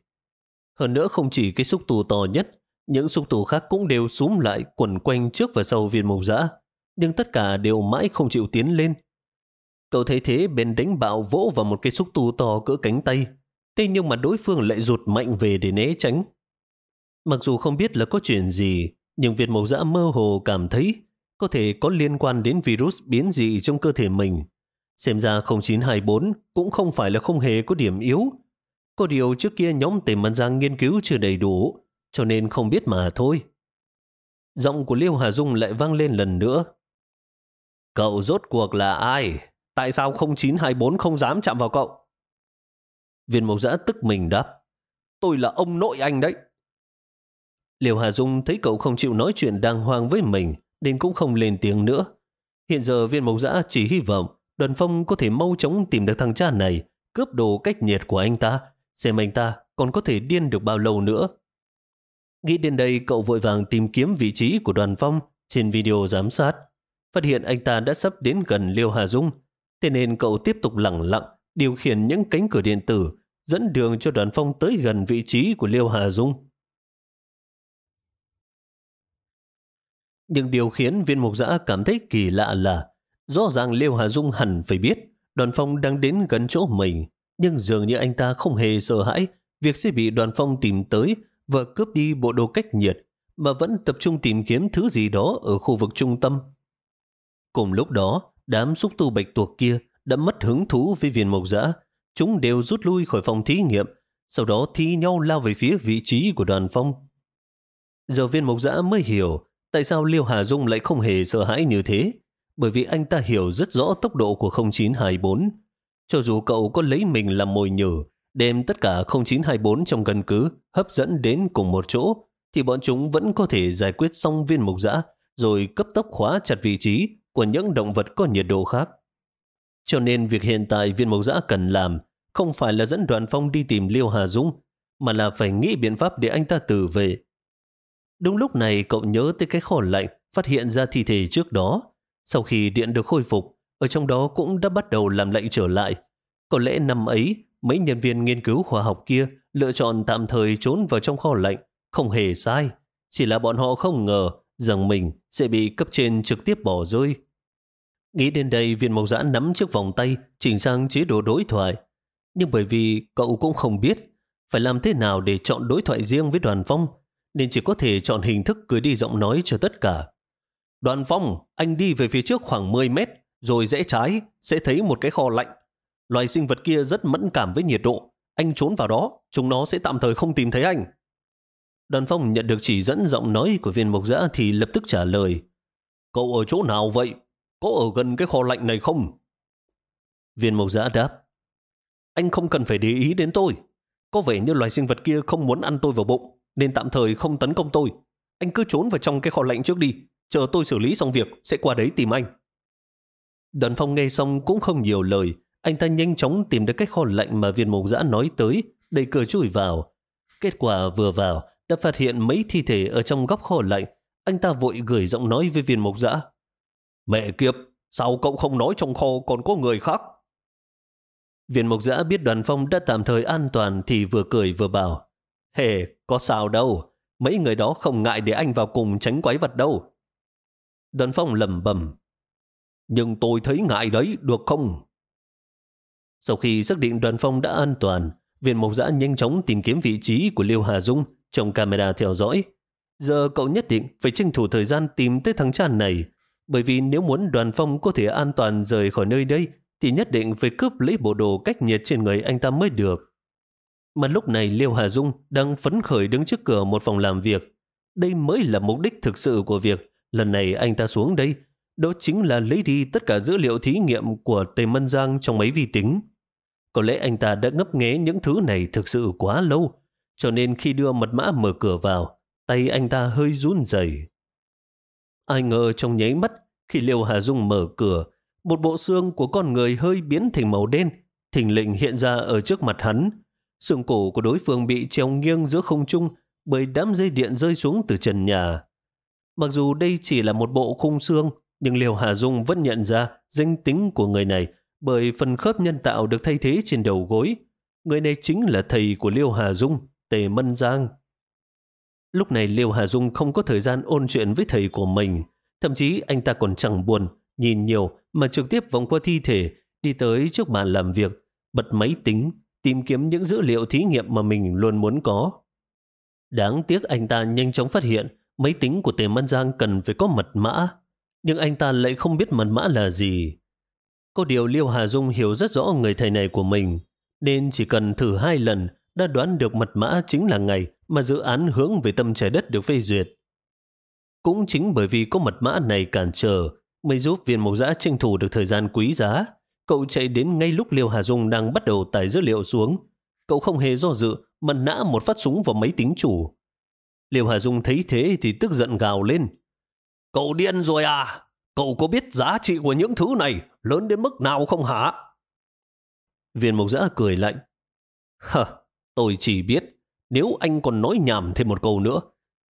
Hơn nữa không chỉ cái xúc tù to nhất, những xúc tù khác cũng đều súm lại quẩn quanh trước và sau viên mộc giã, nhưng tất cả đều mãi không chịu tiến lên. Cậu thấy thế bên đánh bạo vỗ vào một cái xúc tù to cỡ cánh tay, thế nhưng mà đối phương lại rụt mạnh về để né tránh. Mặc dù không biết là có chuyện gì, nhưng viên mộc dã mơ hồ cảm thấy có thể có liên quan đến virus biến dị trong cơ thể mình. Xem ra 0924 cũng không phải là không hề có điểm yếu. Có điều trước kia nhóm tề mân giang nghiên cứu chưa đầy đủ, cho nên không biết mà thôi. Giọng của Liêu Hà Dung lại vang lên lần nữa. Cậu rốt cuộc là ai? tại sao 0924 không dám chạm vào cậu? Viên mộc giã tức mình đáp, tôi là ông nội anh đấy. Liêu Hà Dung thấy cậu không chịu nói chuyện đàng hoàng với mình, nên cũng không lên tiếng nữa. Hiện giờ viên mộc giã chỉ hy vọng đoàn phong có thể mau chóng tìm được thằng cha này, cướp đồ cách nhiệt của anh ta, xem anh ta còn có thể điên được bao lâu nữa. Nghĩ đến đây cậu vội vàng tìm kiếm vị trí của đoàn phong trên video giám sát. Phát hiện anh ta đã sắp đến gần Liêu Hà Dung, thế nên cậu tiếp tục lặng lặng điều khiển những cánh cửa điện tử dẫn đường cho đoàn phong tới gần vị trí của Liêu Hà Dung. Nhưng điều khiến viên mục giã cảm thấy kỳ lạ là rõ ràng Liêu Hà Dung hẳn phải biết đoàn phong đang đến gần chỗ mình, nhưng dường như anh ta không hề sợ hãi việc sẽ bị đoàn phong tìm tới và cướp đi bộ đồ cách nhiệt, mà vẫn tập trung tìm kiếm thứ gì đó ở khu vực trung tâm. Cùng lúc đó, đám xúc tu bạch tuộc kia đã mất hứng thú với viên mộc dã, Chúng đều rút lui khỏi phòng thí nghiệm, sau đó thi nhau lao về phía vị trí của đoàn phong. Giờ viên mộc dã mới hiểu tại sao Liêu Hà Dung lại không hề sợ hãi như thế, bởi vì anh ta hiểu rất rõ tốc độ của 0924. Cho dù cậu có lấy mình làm mồi nhử, đem tất cả 0924 trong căn cứ hấp dẫn đến cùng một chỗ, thì bọn chúng vẫn có thể giải quyết xong viên mục dã rồi cấp tốc khóa chặt vị trí của những động vật có nhiệt độ khác. Cho nên việc hiện tại viên mộc dã cần làm không phải là dẫn đoàn phong đi tìm Liêu Hà Dũng, mà là phải nghĩ biện pháp để anh ta tử về. Đúng lúc này cậu nhớ tới cái kho lạnh phát hiện ra thi thể trước đó. Sau khi điện được khôi phục, ở trong đó cũng đã bắt đầu làm lạnh trở lại. Có lẽ năm ấy, mấy nhân viên nghiên cứu khoa học kia lựa chọn tạm thời trốn vào trong kho lạnh, không hề sai. Chỉ là bọn họ không ngờ rằng mình sẽ bị cấp trên trực tiếp bỏ rơi. Nghĩ đến đây viên mộc giã nắm chiếc vòng tay chỉnh sang chế độ đối thoại. Nhưng bởi vì cậu cũng không biết phải làm thế nào để chọn đối thoại riêng với đoàn phong nên chỉ có thể chọn hình thức cười đi giọng nói cho tất cả. Đoàn phong, anh đi về phía trước khoảng 10 mét rồi rẽ trái sẽ thấy một cái kho lạnh. Loài sinh vật kia rất mẫn cảm với nhiệt độ. Anh trốn vào đó, chúng nó sẽ tạm thời không tìm thấy anh. Đoàn phong nhận được chỉ dẫn giọng nói của viên mộc giã thì lập tức trả lời. Cậu ở chỗ nào vậy? Có ở gần cái kho lạnh này không? Viên mộc giã đáp. Anh không cần phải để ý đến tôi. Có vẻ như loài sinh vật kia không muốn ăn tôi vào bụng, nên tạm thời không tấn công tôi. Anh cứ trốn vào trong cái kho lạnh trước đi. Chờ tôi xử lý xong việc, sẽ qua đấy tìm anh. Đoàn phong nghe xong cũng không nhiều lời. Anh ta nhanh chóng tìm được cái kho lạnh mà viên mộc giã nói tới, đẩy cửa chui vào. Kết quả vừa vào, đã phát hiện mấy thi thể ở trong góc kho lạnh. Anh ta vội gửi giọng nói với viên mộc giã. Mẹ kiếp, sao cậu không nói trong kho còn có người khác? Viên mộc giã biết đoàn phong đã tạm thời an toàn thì vừa cười vừa bảo. Hề, có sao đâu, mấy người đó không ngại để anh vào cùng tránh quái vật đâu. Đoàn phong lầm bầm. Nhưng tôi thấy ngại đấy, được không? Sau khi xác định đoàn phong đã an toàn, viện mộc giã nhanh chóng tìm kiếm vị trí của Liêu Hà Dung trong camera theo dõi. Giờ cậu nhất định phải tranh thủ thời gian tìm tới thằng chàng này bởi vì nếu muốn đoàn phong có thể an toàn rời khỏi nơi đây, thì nhất định phải cướp lấy bộ đồ cách nhiệt trên người anh ta mới được. Mà lúc này Liêu Hà Dung đang phấn khởi đứng trước cửa một phòng làm việc. Đây mới là mục đích thực sự của việc. Lần này anh ta xuống đây, đó chính là lấy đi tất cả dữ liệu thí nghiệm của Tề Mân Giang trong máy vi tính. Có lẽ anh ta đã ngấp nghé những thứ này thực sự quá lâu, cho nên khi đưa mật mã mở cửa vào, tay anh ta hơi run rẩy. Ai ngờ trong nháy mắt, khi Liêu Hà Dung mở cửa, một bộ xương của con người hơi biến thành màu đen, thình lình hiện ra ở trước mặt hắn. Xương cổ của đối phương bị treo nghiêng giữa không trung bởi đám dây điện rơi xuống từ trần nhà. Mặc dù đây chỉ là một bộ khung xương, nhưng Liêu Hà Dung vẫn nhận ra danh tính của người này bởi phần khớp nhân tạo được thay thế trên đầu gối. Người này chính là thầy của Liêu Hà Dung, Tề Mân Giang. Lúc này Liêu Hà Dung không có thời gian ôn chuyện với thầy của mình. Thậm chí anh ta còn chẳng buồn, nhìn nhiều mà trực tiếp vòng qua thi thể, đi tới trước bàn làm việc, bật máy tính, tìm kiếm những dữ liệu thí nghiệm mà mình luôn muốn có. Đáng tiếc anh ta nhanh chóng phát hiện máy tính của Tề Mân Giang cần phải có mật mã, nhưng anh ta lại không biết mật mã là gì. Có điều Liêu Hà Dung hiểu rất rõ người thầy này của mình, nên chỉ cần thử hai lần đã đoán được mật mã chính là ngày mà dự án hướng về tâm trái đất được phê duyệt. Cũng chính bởi vì có mật mã này cản trở mới giúp viên mộc giã tranh thủ được thời gian quý giá. Cậu chạy đến ngay lúc Liêu Hà Dung đang bắt đầu tải dữ liệu xuống. Cậu không hề do dự, mà nã một phát súng vào máy tính chủ. Liêu Hà Dung thấy thế thì tức giận gào lên. Cậu điên rồi à? Cậu có biết giá trị của những thứ này lớn đến mức nào không hả? Viên mộc giã cười lạnh. Hờ, tôi chỉ biết nếu anh còn nói nhảm thêm một câu nữa,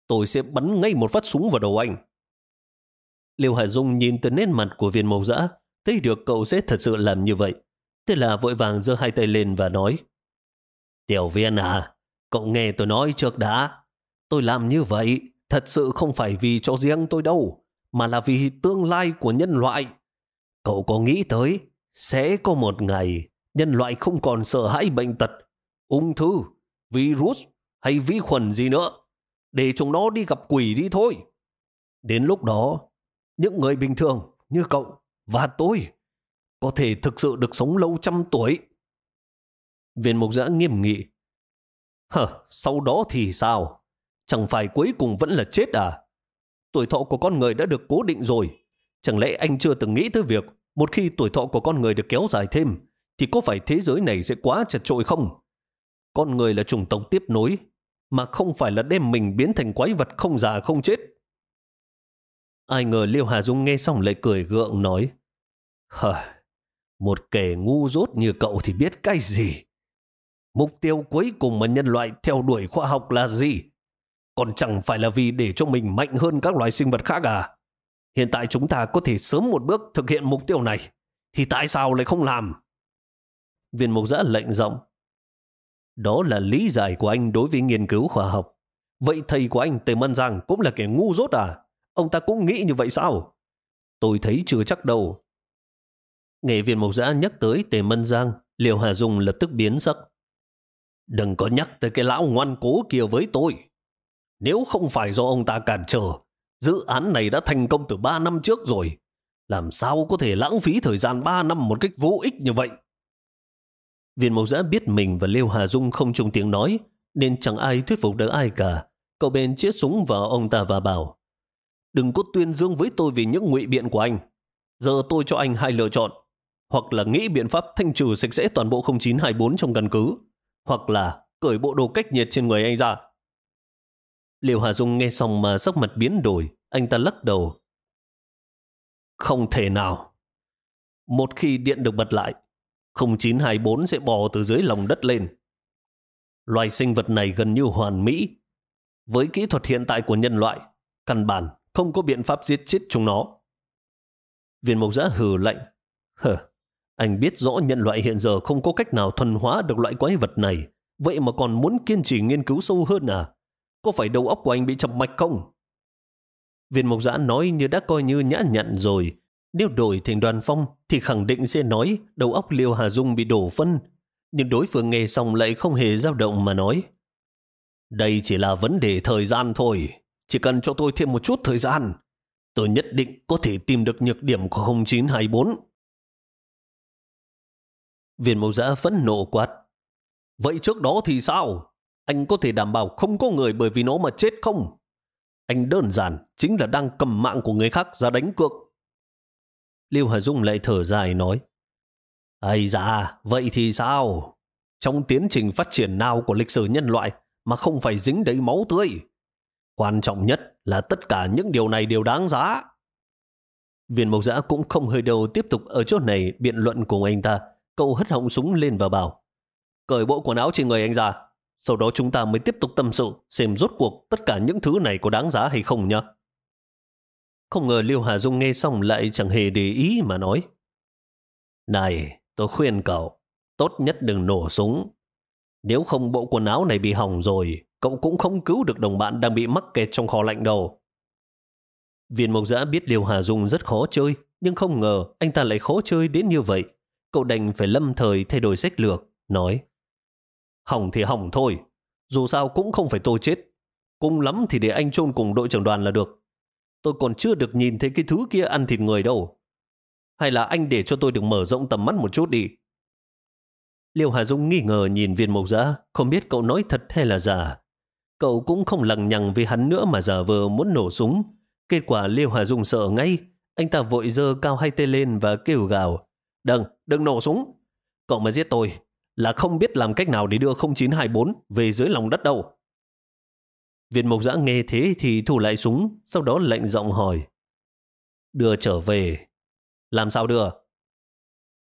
tôi sẽ bắn ngay một phát súng vào đầu anh. Liêu Hải Dung nhìn từ nét mặt của viên mộc giã, thấy được cậu sẽ thật sự làm như vậy. Thế là vội vàng giơ hai tay lên và nói Tiểu viên à, cậu nghe tôi nói trước đã. Tôi làm như vậy thật sự không phải vì cho riêng tôi đâu, mà là vì tương lai của nhân loại. Cậu có nghĩ tới, sẽ có một ngày nhân loại không còn sợ hãi bệnh tật, ung thư, virus hay vi khuẩn gì nữa, để chúng nó đi gặp quỷ đi thôi. Đến lúc đó, những người bình thường như cậu và tôi có thể thực sự được sống lâu trăm tuổi. Viên mục giã nghiêm nghị. Hờ, sau đó thì sao? Chẳng phải cuối cùng vẫn là chết à? Tuổi thọ của con người đã được cố định rồi. Chẳng lẽ anh chưa từng nghĩ tới việc một khi tuổi thọ của con người được kéo dài thêm thì có phải thế giới này sẽ quá chật trội không? Con người là chủng tộc tiếp nối mà không phải là đem mình biến thành quái vật không già không chết. Ai ngờ Liêu Hà Dung nghe xong lại cười gượng nói Hờ, một kẻ ngu dốt như cậu thì biết cái gì? Mục tiêu cuối cùng mà nhân loại theo đuổi khoa học là gì? Còn chẳng phải là vì để cho mình mạnh hơn các loài sinh vật khác à? Hiện tại chúng ta có thể sớm một bước thực hiện mục tiêu này, thì tại sao lại không làm? Viên mục giã lệnh giọng. Đó là lý giải của anh đối với nghiên cứu khoa học. Vậy thầy của anh Tề Mân Giang cũng là kẻ ngu dốt à? Ông ta cũng nghĩ như vậy sao? Tôi thấy chưa chắc đâu. Nghe viên mục giã nhắc tới Tề Mân Giang, Liều Hà Dung lập tức biến sắc. Đừng có nhắc tới cái lão ngoan cố kia với tôi. Nếu không phải do ông ta cản trở, dự án này đã thành công từ 3 năm trước rồi. Làm sao có thể lãng phí thời gian 3 năm một cách vô ích như vậy? Viên mộc giã biết mình và Liêu Hà Dung không chung tiếng nói, nên chẳng ai thuyết phục được ai cả. Cậu bên chiếc súng vào ông ta và bảo, đừng có tuyên dương với tôi vì những ngụy biện của anh. Giờ tôi cho anh hai lựa chọn, hoặc là nghĩ biện pháp thanh trừ sạch sẽ toàn bộ 0924 trong căn cứ, hoặc là cởi bộ đồ cách nhiệt trên người anh ra. Liêu Hà Dung nghe xong mà sắc mặt biến đổi, anh ta lắc đầu. Không thể nào. Một khi điện được bật lại, 0924 sẽ bò từ dưới lòng đất lên. Loài sinh vật này gần như hoàn mỹ. Với kỹ thuật hiện tại của nhân loại, căn bản không có biện pháp giết chết chúng nó. Viên mộc giã hừ lạnh. Hờ, anh biết rõ nhân loại hiện giờ không có cách nào thuần hóa được loại quái vật này, vậy mà còn muốn kiên trì nghiên cứu sâu hơn à? Có phải đầu óc của anh bị chập mạch không? Viên mộc giã nói như đã coi như nhã nhặn rồi. Nếu đổi thành đoàn phong, thì khẳng định sẽ nói đầu óc Liêu Hà Dung bị đổ phân. Nhưng đối phương nghe xong lại không hề dao động mà nói. Đây chỉ là vấn đề thời gian thôi. Chỉ cần cho tôi thêm một chút thời gian. Tôi nhất định có thể tìm được nhược điểm của 0924. Viên mộc giã phẫn nộ quát. Vậy trước đó thì sao? Anh có thể đảm bảo không có người bởi vì nó mà chết không? Anh đơn giản chính là đang cầm mạng của người khác ra đánh cược. Lưu Hà Dung lại thở dài nói, Ây da, vậy thì sao? Trong tiến trình phát triển nào của lịch sử nhân loại mà không phải dính đầy máu tươi? Quan trọng nhất là tất cả những điều này đều đáng giá. Viên mộc giã cũng không hơi đầu tiếp tục ở chỗ này biện luận cùng anh ta. Cậu hất họng súng lên và bảo, cởi bộ quần áo trên người anh ra, sau đó chúng ta mới tiếp tục tâm sự xem rốt cuộc tất cả những thứ này có đáng giá hay không nhá. Không ngờ Liêu Hà Dung nghe xong lại chẳng hề để ý mà nói. Này, tôi khuyên cậu, tốt nhất đừng nổ súng. Nếu không bộ quần áo này bị hỏng rồi, cậu cũng không cứu được đồng bạn đang bị mắc kẹt trong kho lạnh đâu. Viên mộc giã biết Liêu Hà Dung rất khó chơi, nhưng không ngờ anh ta lại khó chơi đến như vậy. Cậu đành phải lâm thời thay đổi sách lược, nói Hỏng thì hỏng thôi. Dù sao cũng không phải tôi chết. Cùng lắm thì để anh chôn cùng đội trưởng đoàn là được. Tôi còn chưa được nhìn thấy cái thứ kia ăn thịt người đâu. Hay là anh để cho tôi được mở rộng tầm mắt một chút đi. Liêu Hà Dung nghi ngờ nhìn viên mộc giã, không biết cậu nói thật hay là giả. Cậu cũng không lằng nhằng vì hắn nữa mà giả vờ muốn nổ súng. Kết quả Liêu Hà Dung sợ ngay, anh ta vội dơ cao hai tay lên và kêu gào. Đừng, đừng nổ súng. Cậu mà giết tôi là không biết làm cách nào để đưa 0924 về dưới lòng đất đâu. Viên mộc giã nghe thế thì thủ lại súng, sau đó lệnh giọng hỏi. Đưa trở về. Làm sao đưa?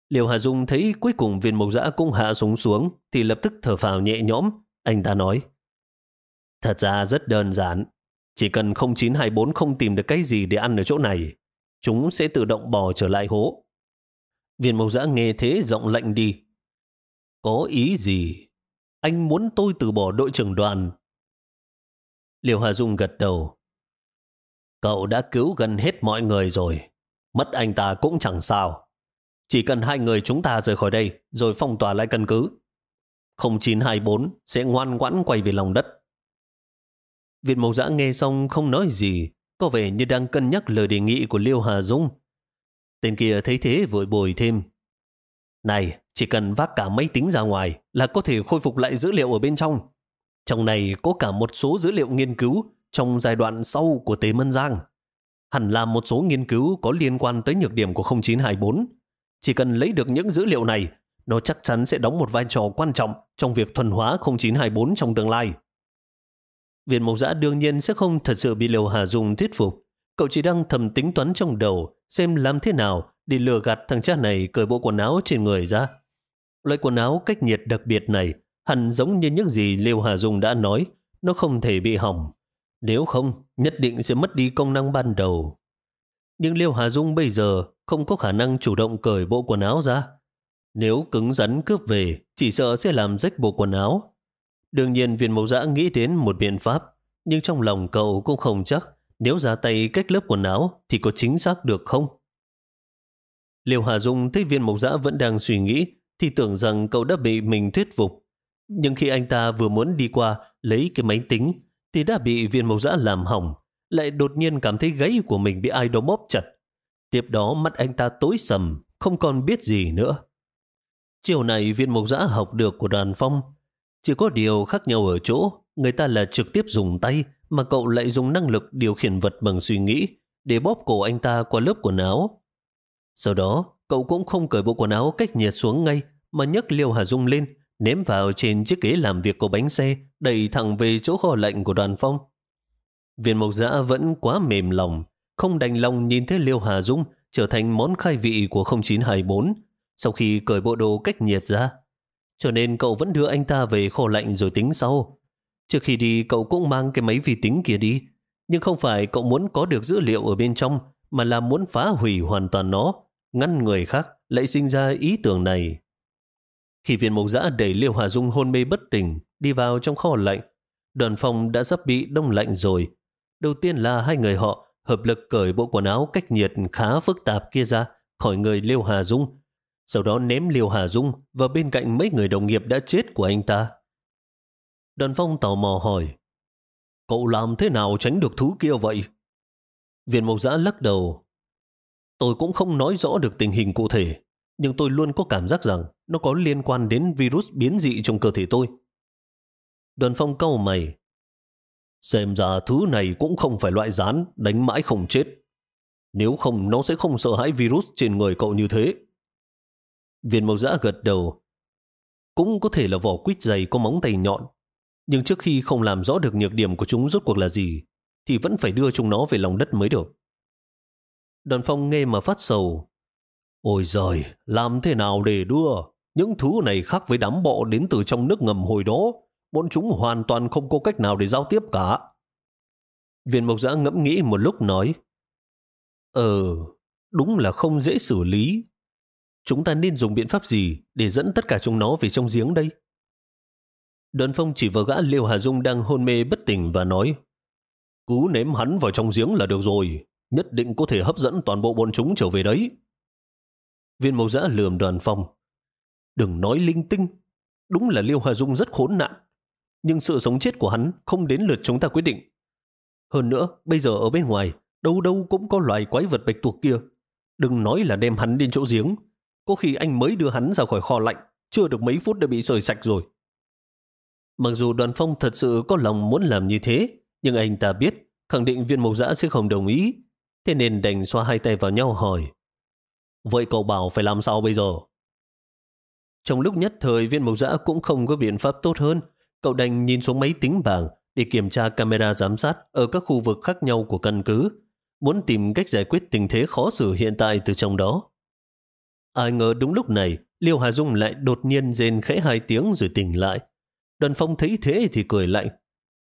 Liêu Hà Dung thấy cuối cùng viên mộc giã cũng hạ súng xuống thì lập tức thở phào nhẹ nhõm. Anh ta nói. Thật ra rất đơn giản. Chỉ cần 0924 không tìm được cái gì để ăn ở chỗ này, chúng sẽ tự động bò trở lại hố. Viên mộc giã nghe thế giọng lạnh đi. Có ý gì? Anh muốn tôi từ bỏ đội trưởng đoàn. Liêu Hà Dung gật đầu. Cậu đã cứu gần hết mọi người rồi. Mất anh ta cũng chẳng sao. Chỉ cần hai người chúng ta rời khỏi đây rồi phong tỏa lại căn cứ. 0924 sẽ ngoan ngoãn quay về lòng đất. Việt Mộc Giã nghe xong không nói gì, có vẻ như đang cân nhắc lời đề nghị của Liêu Hà Dung. Tên kia thấy thế vội bồi thêm. Này, chỉ cần vác cả máy tính ra ngoài là có thể khôi phục lại dữ liệu ở bên trong. Trong này có cả một số dữ liệu nghiên cứu trong giai đoạn sau của Tế Mân Giang. Hẳn là một số nghiên cứu có liên quan tới nhược điểm của 0924. Chỉ cần lấy được những dữ liệu này, nó chắc chắn sẽ đóng một vai trò quan trọng trong việc thuần hóa 0924 trong tương lai. Viện Mộc Giã đương nhiên sẽ không thật sự bị Liều Hà Dung thuyết phục. Cậu chỉ đang thầm tính toán trong đầu xem làm thế nào để lừa gạt thằng cha này cởi bộ quần áo trên người ra. Loại quần áo cách nhiệt đặc biệt này hẳn giống như những gì Liêu Hà Dung đã nói, nó không thể bị hỏng. Nếu không, nhất định sẽ mất đi công năng ban đầu. Nhưng Liêu Hà Dung bây giờ không có khả năng chủ động cởi bộ quần áo ra. Nếu cứng rắn cướp về, chỉ sợ sẽ làm rách bộ quần áo. Đương nhiên viên mộc giã nghĩ đến một biện pháp, nhưng trong lòng cậu cũng không chắc nếu ra tay cách lớp quần áo thì có chính xác được không. Liêu Hà Dung thấy viên mộc giã vẫn đang suy nghĩ thì tưởng rằng cậu đã bị mình thuyết phục. Nhưng khi anh ta vừa muốn đi qua lấy cái máy tính thì đã bị viên mộc giã làm hỏng, lại đột nhiên cảm thấy gáy của mình bị ai đó bóp chặt. Tiếp đó mắt anh ta tối sầm, không còn biết gì nữa. Chiều này viên mộc giã học được của đoàn phong. Chỉ có điều khác nhau ở chỗ, người ta là trực tiếp dùng tay, mà cậu lại dùng năng lực điều khiển vật bằng suy nghĩ để bóp cổ anh ta qua lớp quần áo. Sau đó, cậu cũng không cởi bộ quần áo cách nhiệt xuống ngay, mà nhấc Liêu Hà Dung lên, ném vào trên chiếc ghế làm việc của bánh xe, đẩy thẳng về chỗ kho lạnh của đoàn phong. Viên mộc giã vẫn quá mềm lòng, không đành lòng nhìn thấy Liêu Hà Dung trở thành món khai vị của 0924 sau khi cởi bộ đồ cách nhiệt ra. Cho nên cậu vẫn đưa anh ta về kho lạnh rồi tính sau. Trước khi đi cậu cũng mang cái máy vi tính kia đi. Nhưng không phải cậu muốn có được dữ liệu ở bên trong mà là muốn phá hủy hoàn toàn nó, ngăn người khác lại sinh ra ý tưởng này. Khi viên mộc giã đẩy Liêu Hà Dung hôn mê bất tỉnh đi vào trong kho lạnh, đoàn phòng đã sắp bị đông lạnh rồi. Đầu tiên là hai người họ hợp lực cởi bộ quần áo cách nhiệt khá phức tạp kia ra khỏi người Liêu Hà Dung, sau đó ném Liêu Hà Dung vào bên cạnh mấy người đồng nghiệp đã chết của anh ta. Đoàn phong tò mò hỏi, cậu làm thế nào tránh được thứ kia vậy? Viện Mộc Giã lắc đầu. Tôi cũng không nói rõ được tình hình cụ thể, nhưng tôi luôn có cảm giác rằng nó có liên quan đến virus biến dị trong cơ thể tôi. Đoàn phong câu mày. Xem ra thứ này cũng không phải loại rán đánh mãi không chết. Nếu không nó sẽ không sợ hãi virus trên người cậu như thế. Viên mộc giã gật đầu. Cũng có thể là vỏ quýt dày có móng tay nhọn. Nhưng trước khi không làm rõ được nhược điểm của chúng rốt cuộc là gì, thì vẫn phải đưa chúng nó về lòng đất mới được. Đoàn phong nghe mà phát sầu. Ôi giời, làm thế nào để đưa? Những thứ này khác với đám bọ đến từ trong nước ngầm hồi đó. Bọn chúng hoàn toàn không có cách nào để giao tiếp cả. Viên mộc giã ngẫm nghĩ một lúc nói. Ờ, đúng là không dễ xử lý. Chúng ta nên dùng biện pháp gì để dẫn tất cả chúng nó về trong giếng đây? Đoàn phong chỉ vào gã Liêu Hà Dung đang hôn mê bất tỉnh và nói Cứ ném hắn vào trong giếng là được rồi, nhất định có thể hấp dẫn toàn bộ bọn chúng trở về đấy. Viên mẫu giã lườm đoàn phong. Đừng nói linh tinh, đúng là Liêu Hà Dung rất khốn nạn, nhưng sự sống chết của hắn không đến lượt chúng ta quyết định. Hơn nữa, bây giờ ở bên ngoài, đâu đâu cũng có loài quái vật bạch tuộc kia. Đừng nói là đem hắn đến chỗ giếng, có khi anh mới đưa hắn ra khỏi kho lạnh, chưa được mấy phút đã bị sời sạch rồi. Mặc dù đoàn phong thật sự có lòng muốn làm như thế, nhưng anh ta biết khẳng định viên mộc giã sẽ không đồng ý, thế nên đành xoa hai tay vào nhau hỏi. Vậy cậu bảo phải làm sao bây giờ? Trong lúc nhất thời viên mộc dã cũng không có biện pháp tốt hơn. Cậu đành nhìn xuống máy tính bảng để kiểm tra camera giám sát ở các khu vực khác nhau của căn cứ. Muốn tìm cách giải quyết tình thế khó xử hiện tại từ trong đó. Ai ngờ đúng lúc này, Liêu Hà Dung lại đột nhiên rên khẽ hai tiếng rồi tỉnh lại. Đoàn phong thấy thế thì cười lạnh.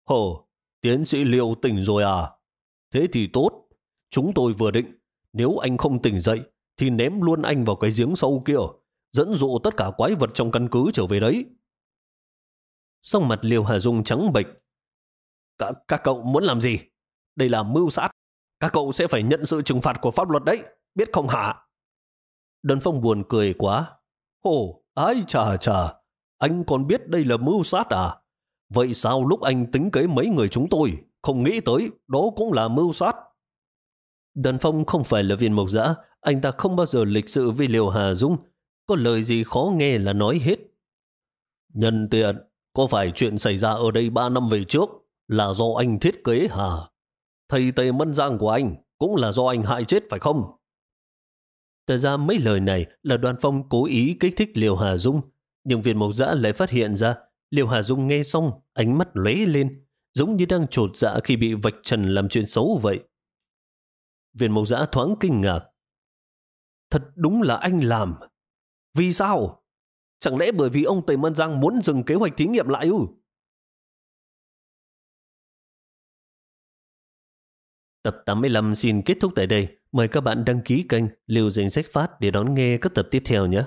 Hồ, tiến sĩ Liêu tỉnh rồi à? Thế thì tốt. Chúng tôi vừa định, nếu anh không tỉnh dậy, thì ném luôn anh vào cái giếng sâu kia, dẫn dụ tất cả quái vật trong căn cứ trở về đấy. Xong mặt Liêu Hà Dung trắng bệch. Các, các cậu muốn làm gì? Đây là mưu sát. Các cậu sẽ phải nhận sự trừng phạt của pháp luật đấy, biết không hả? Đơn phong buồn cười quá. Ồ, ai chà chà, anh còn biết đây là mưu sát à? Vậy sao lúc anh tính kế mấy người chúng tôi, không nghĩ tới đó cũng là mưu sát? Đần phong không phải là viên mộc dã, anh ta không bao giờ lịch sự với Liều Hà Dung. Có lời gì khó nghe là nói hết. Nhân tiện, có phải chuyện xảy ra ở đây ba năm về trước là do anh thiết kế hả? Thầy Tề Mân Giang của anh cũng là do anh hại chết phải không? Thật ra mấy lời này là đoàn phong cố ý kích thích Liều Hà Dung, nhưng viên mộc dã lại phát hiện ra Liều Hà Dung nghe xong, ánh mắt lóe lên, giống như đang trột dạ khi bị vạch trần làm chuyện xấu vậy. Viên mộc Giã thoáng kinh ngạc. Thật đúng là anh làm. Vì sao? Chẳng lẽ bởi vì ông Tề Mân Giang muốn dừng kế hoạch thí nghiệm lại ư? Tập 85 xin kết thúc tại đây. Mời các bạn đăng ký kênh Liều Danh Sách Phát để đón nghe các tập tiếp theo nhé.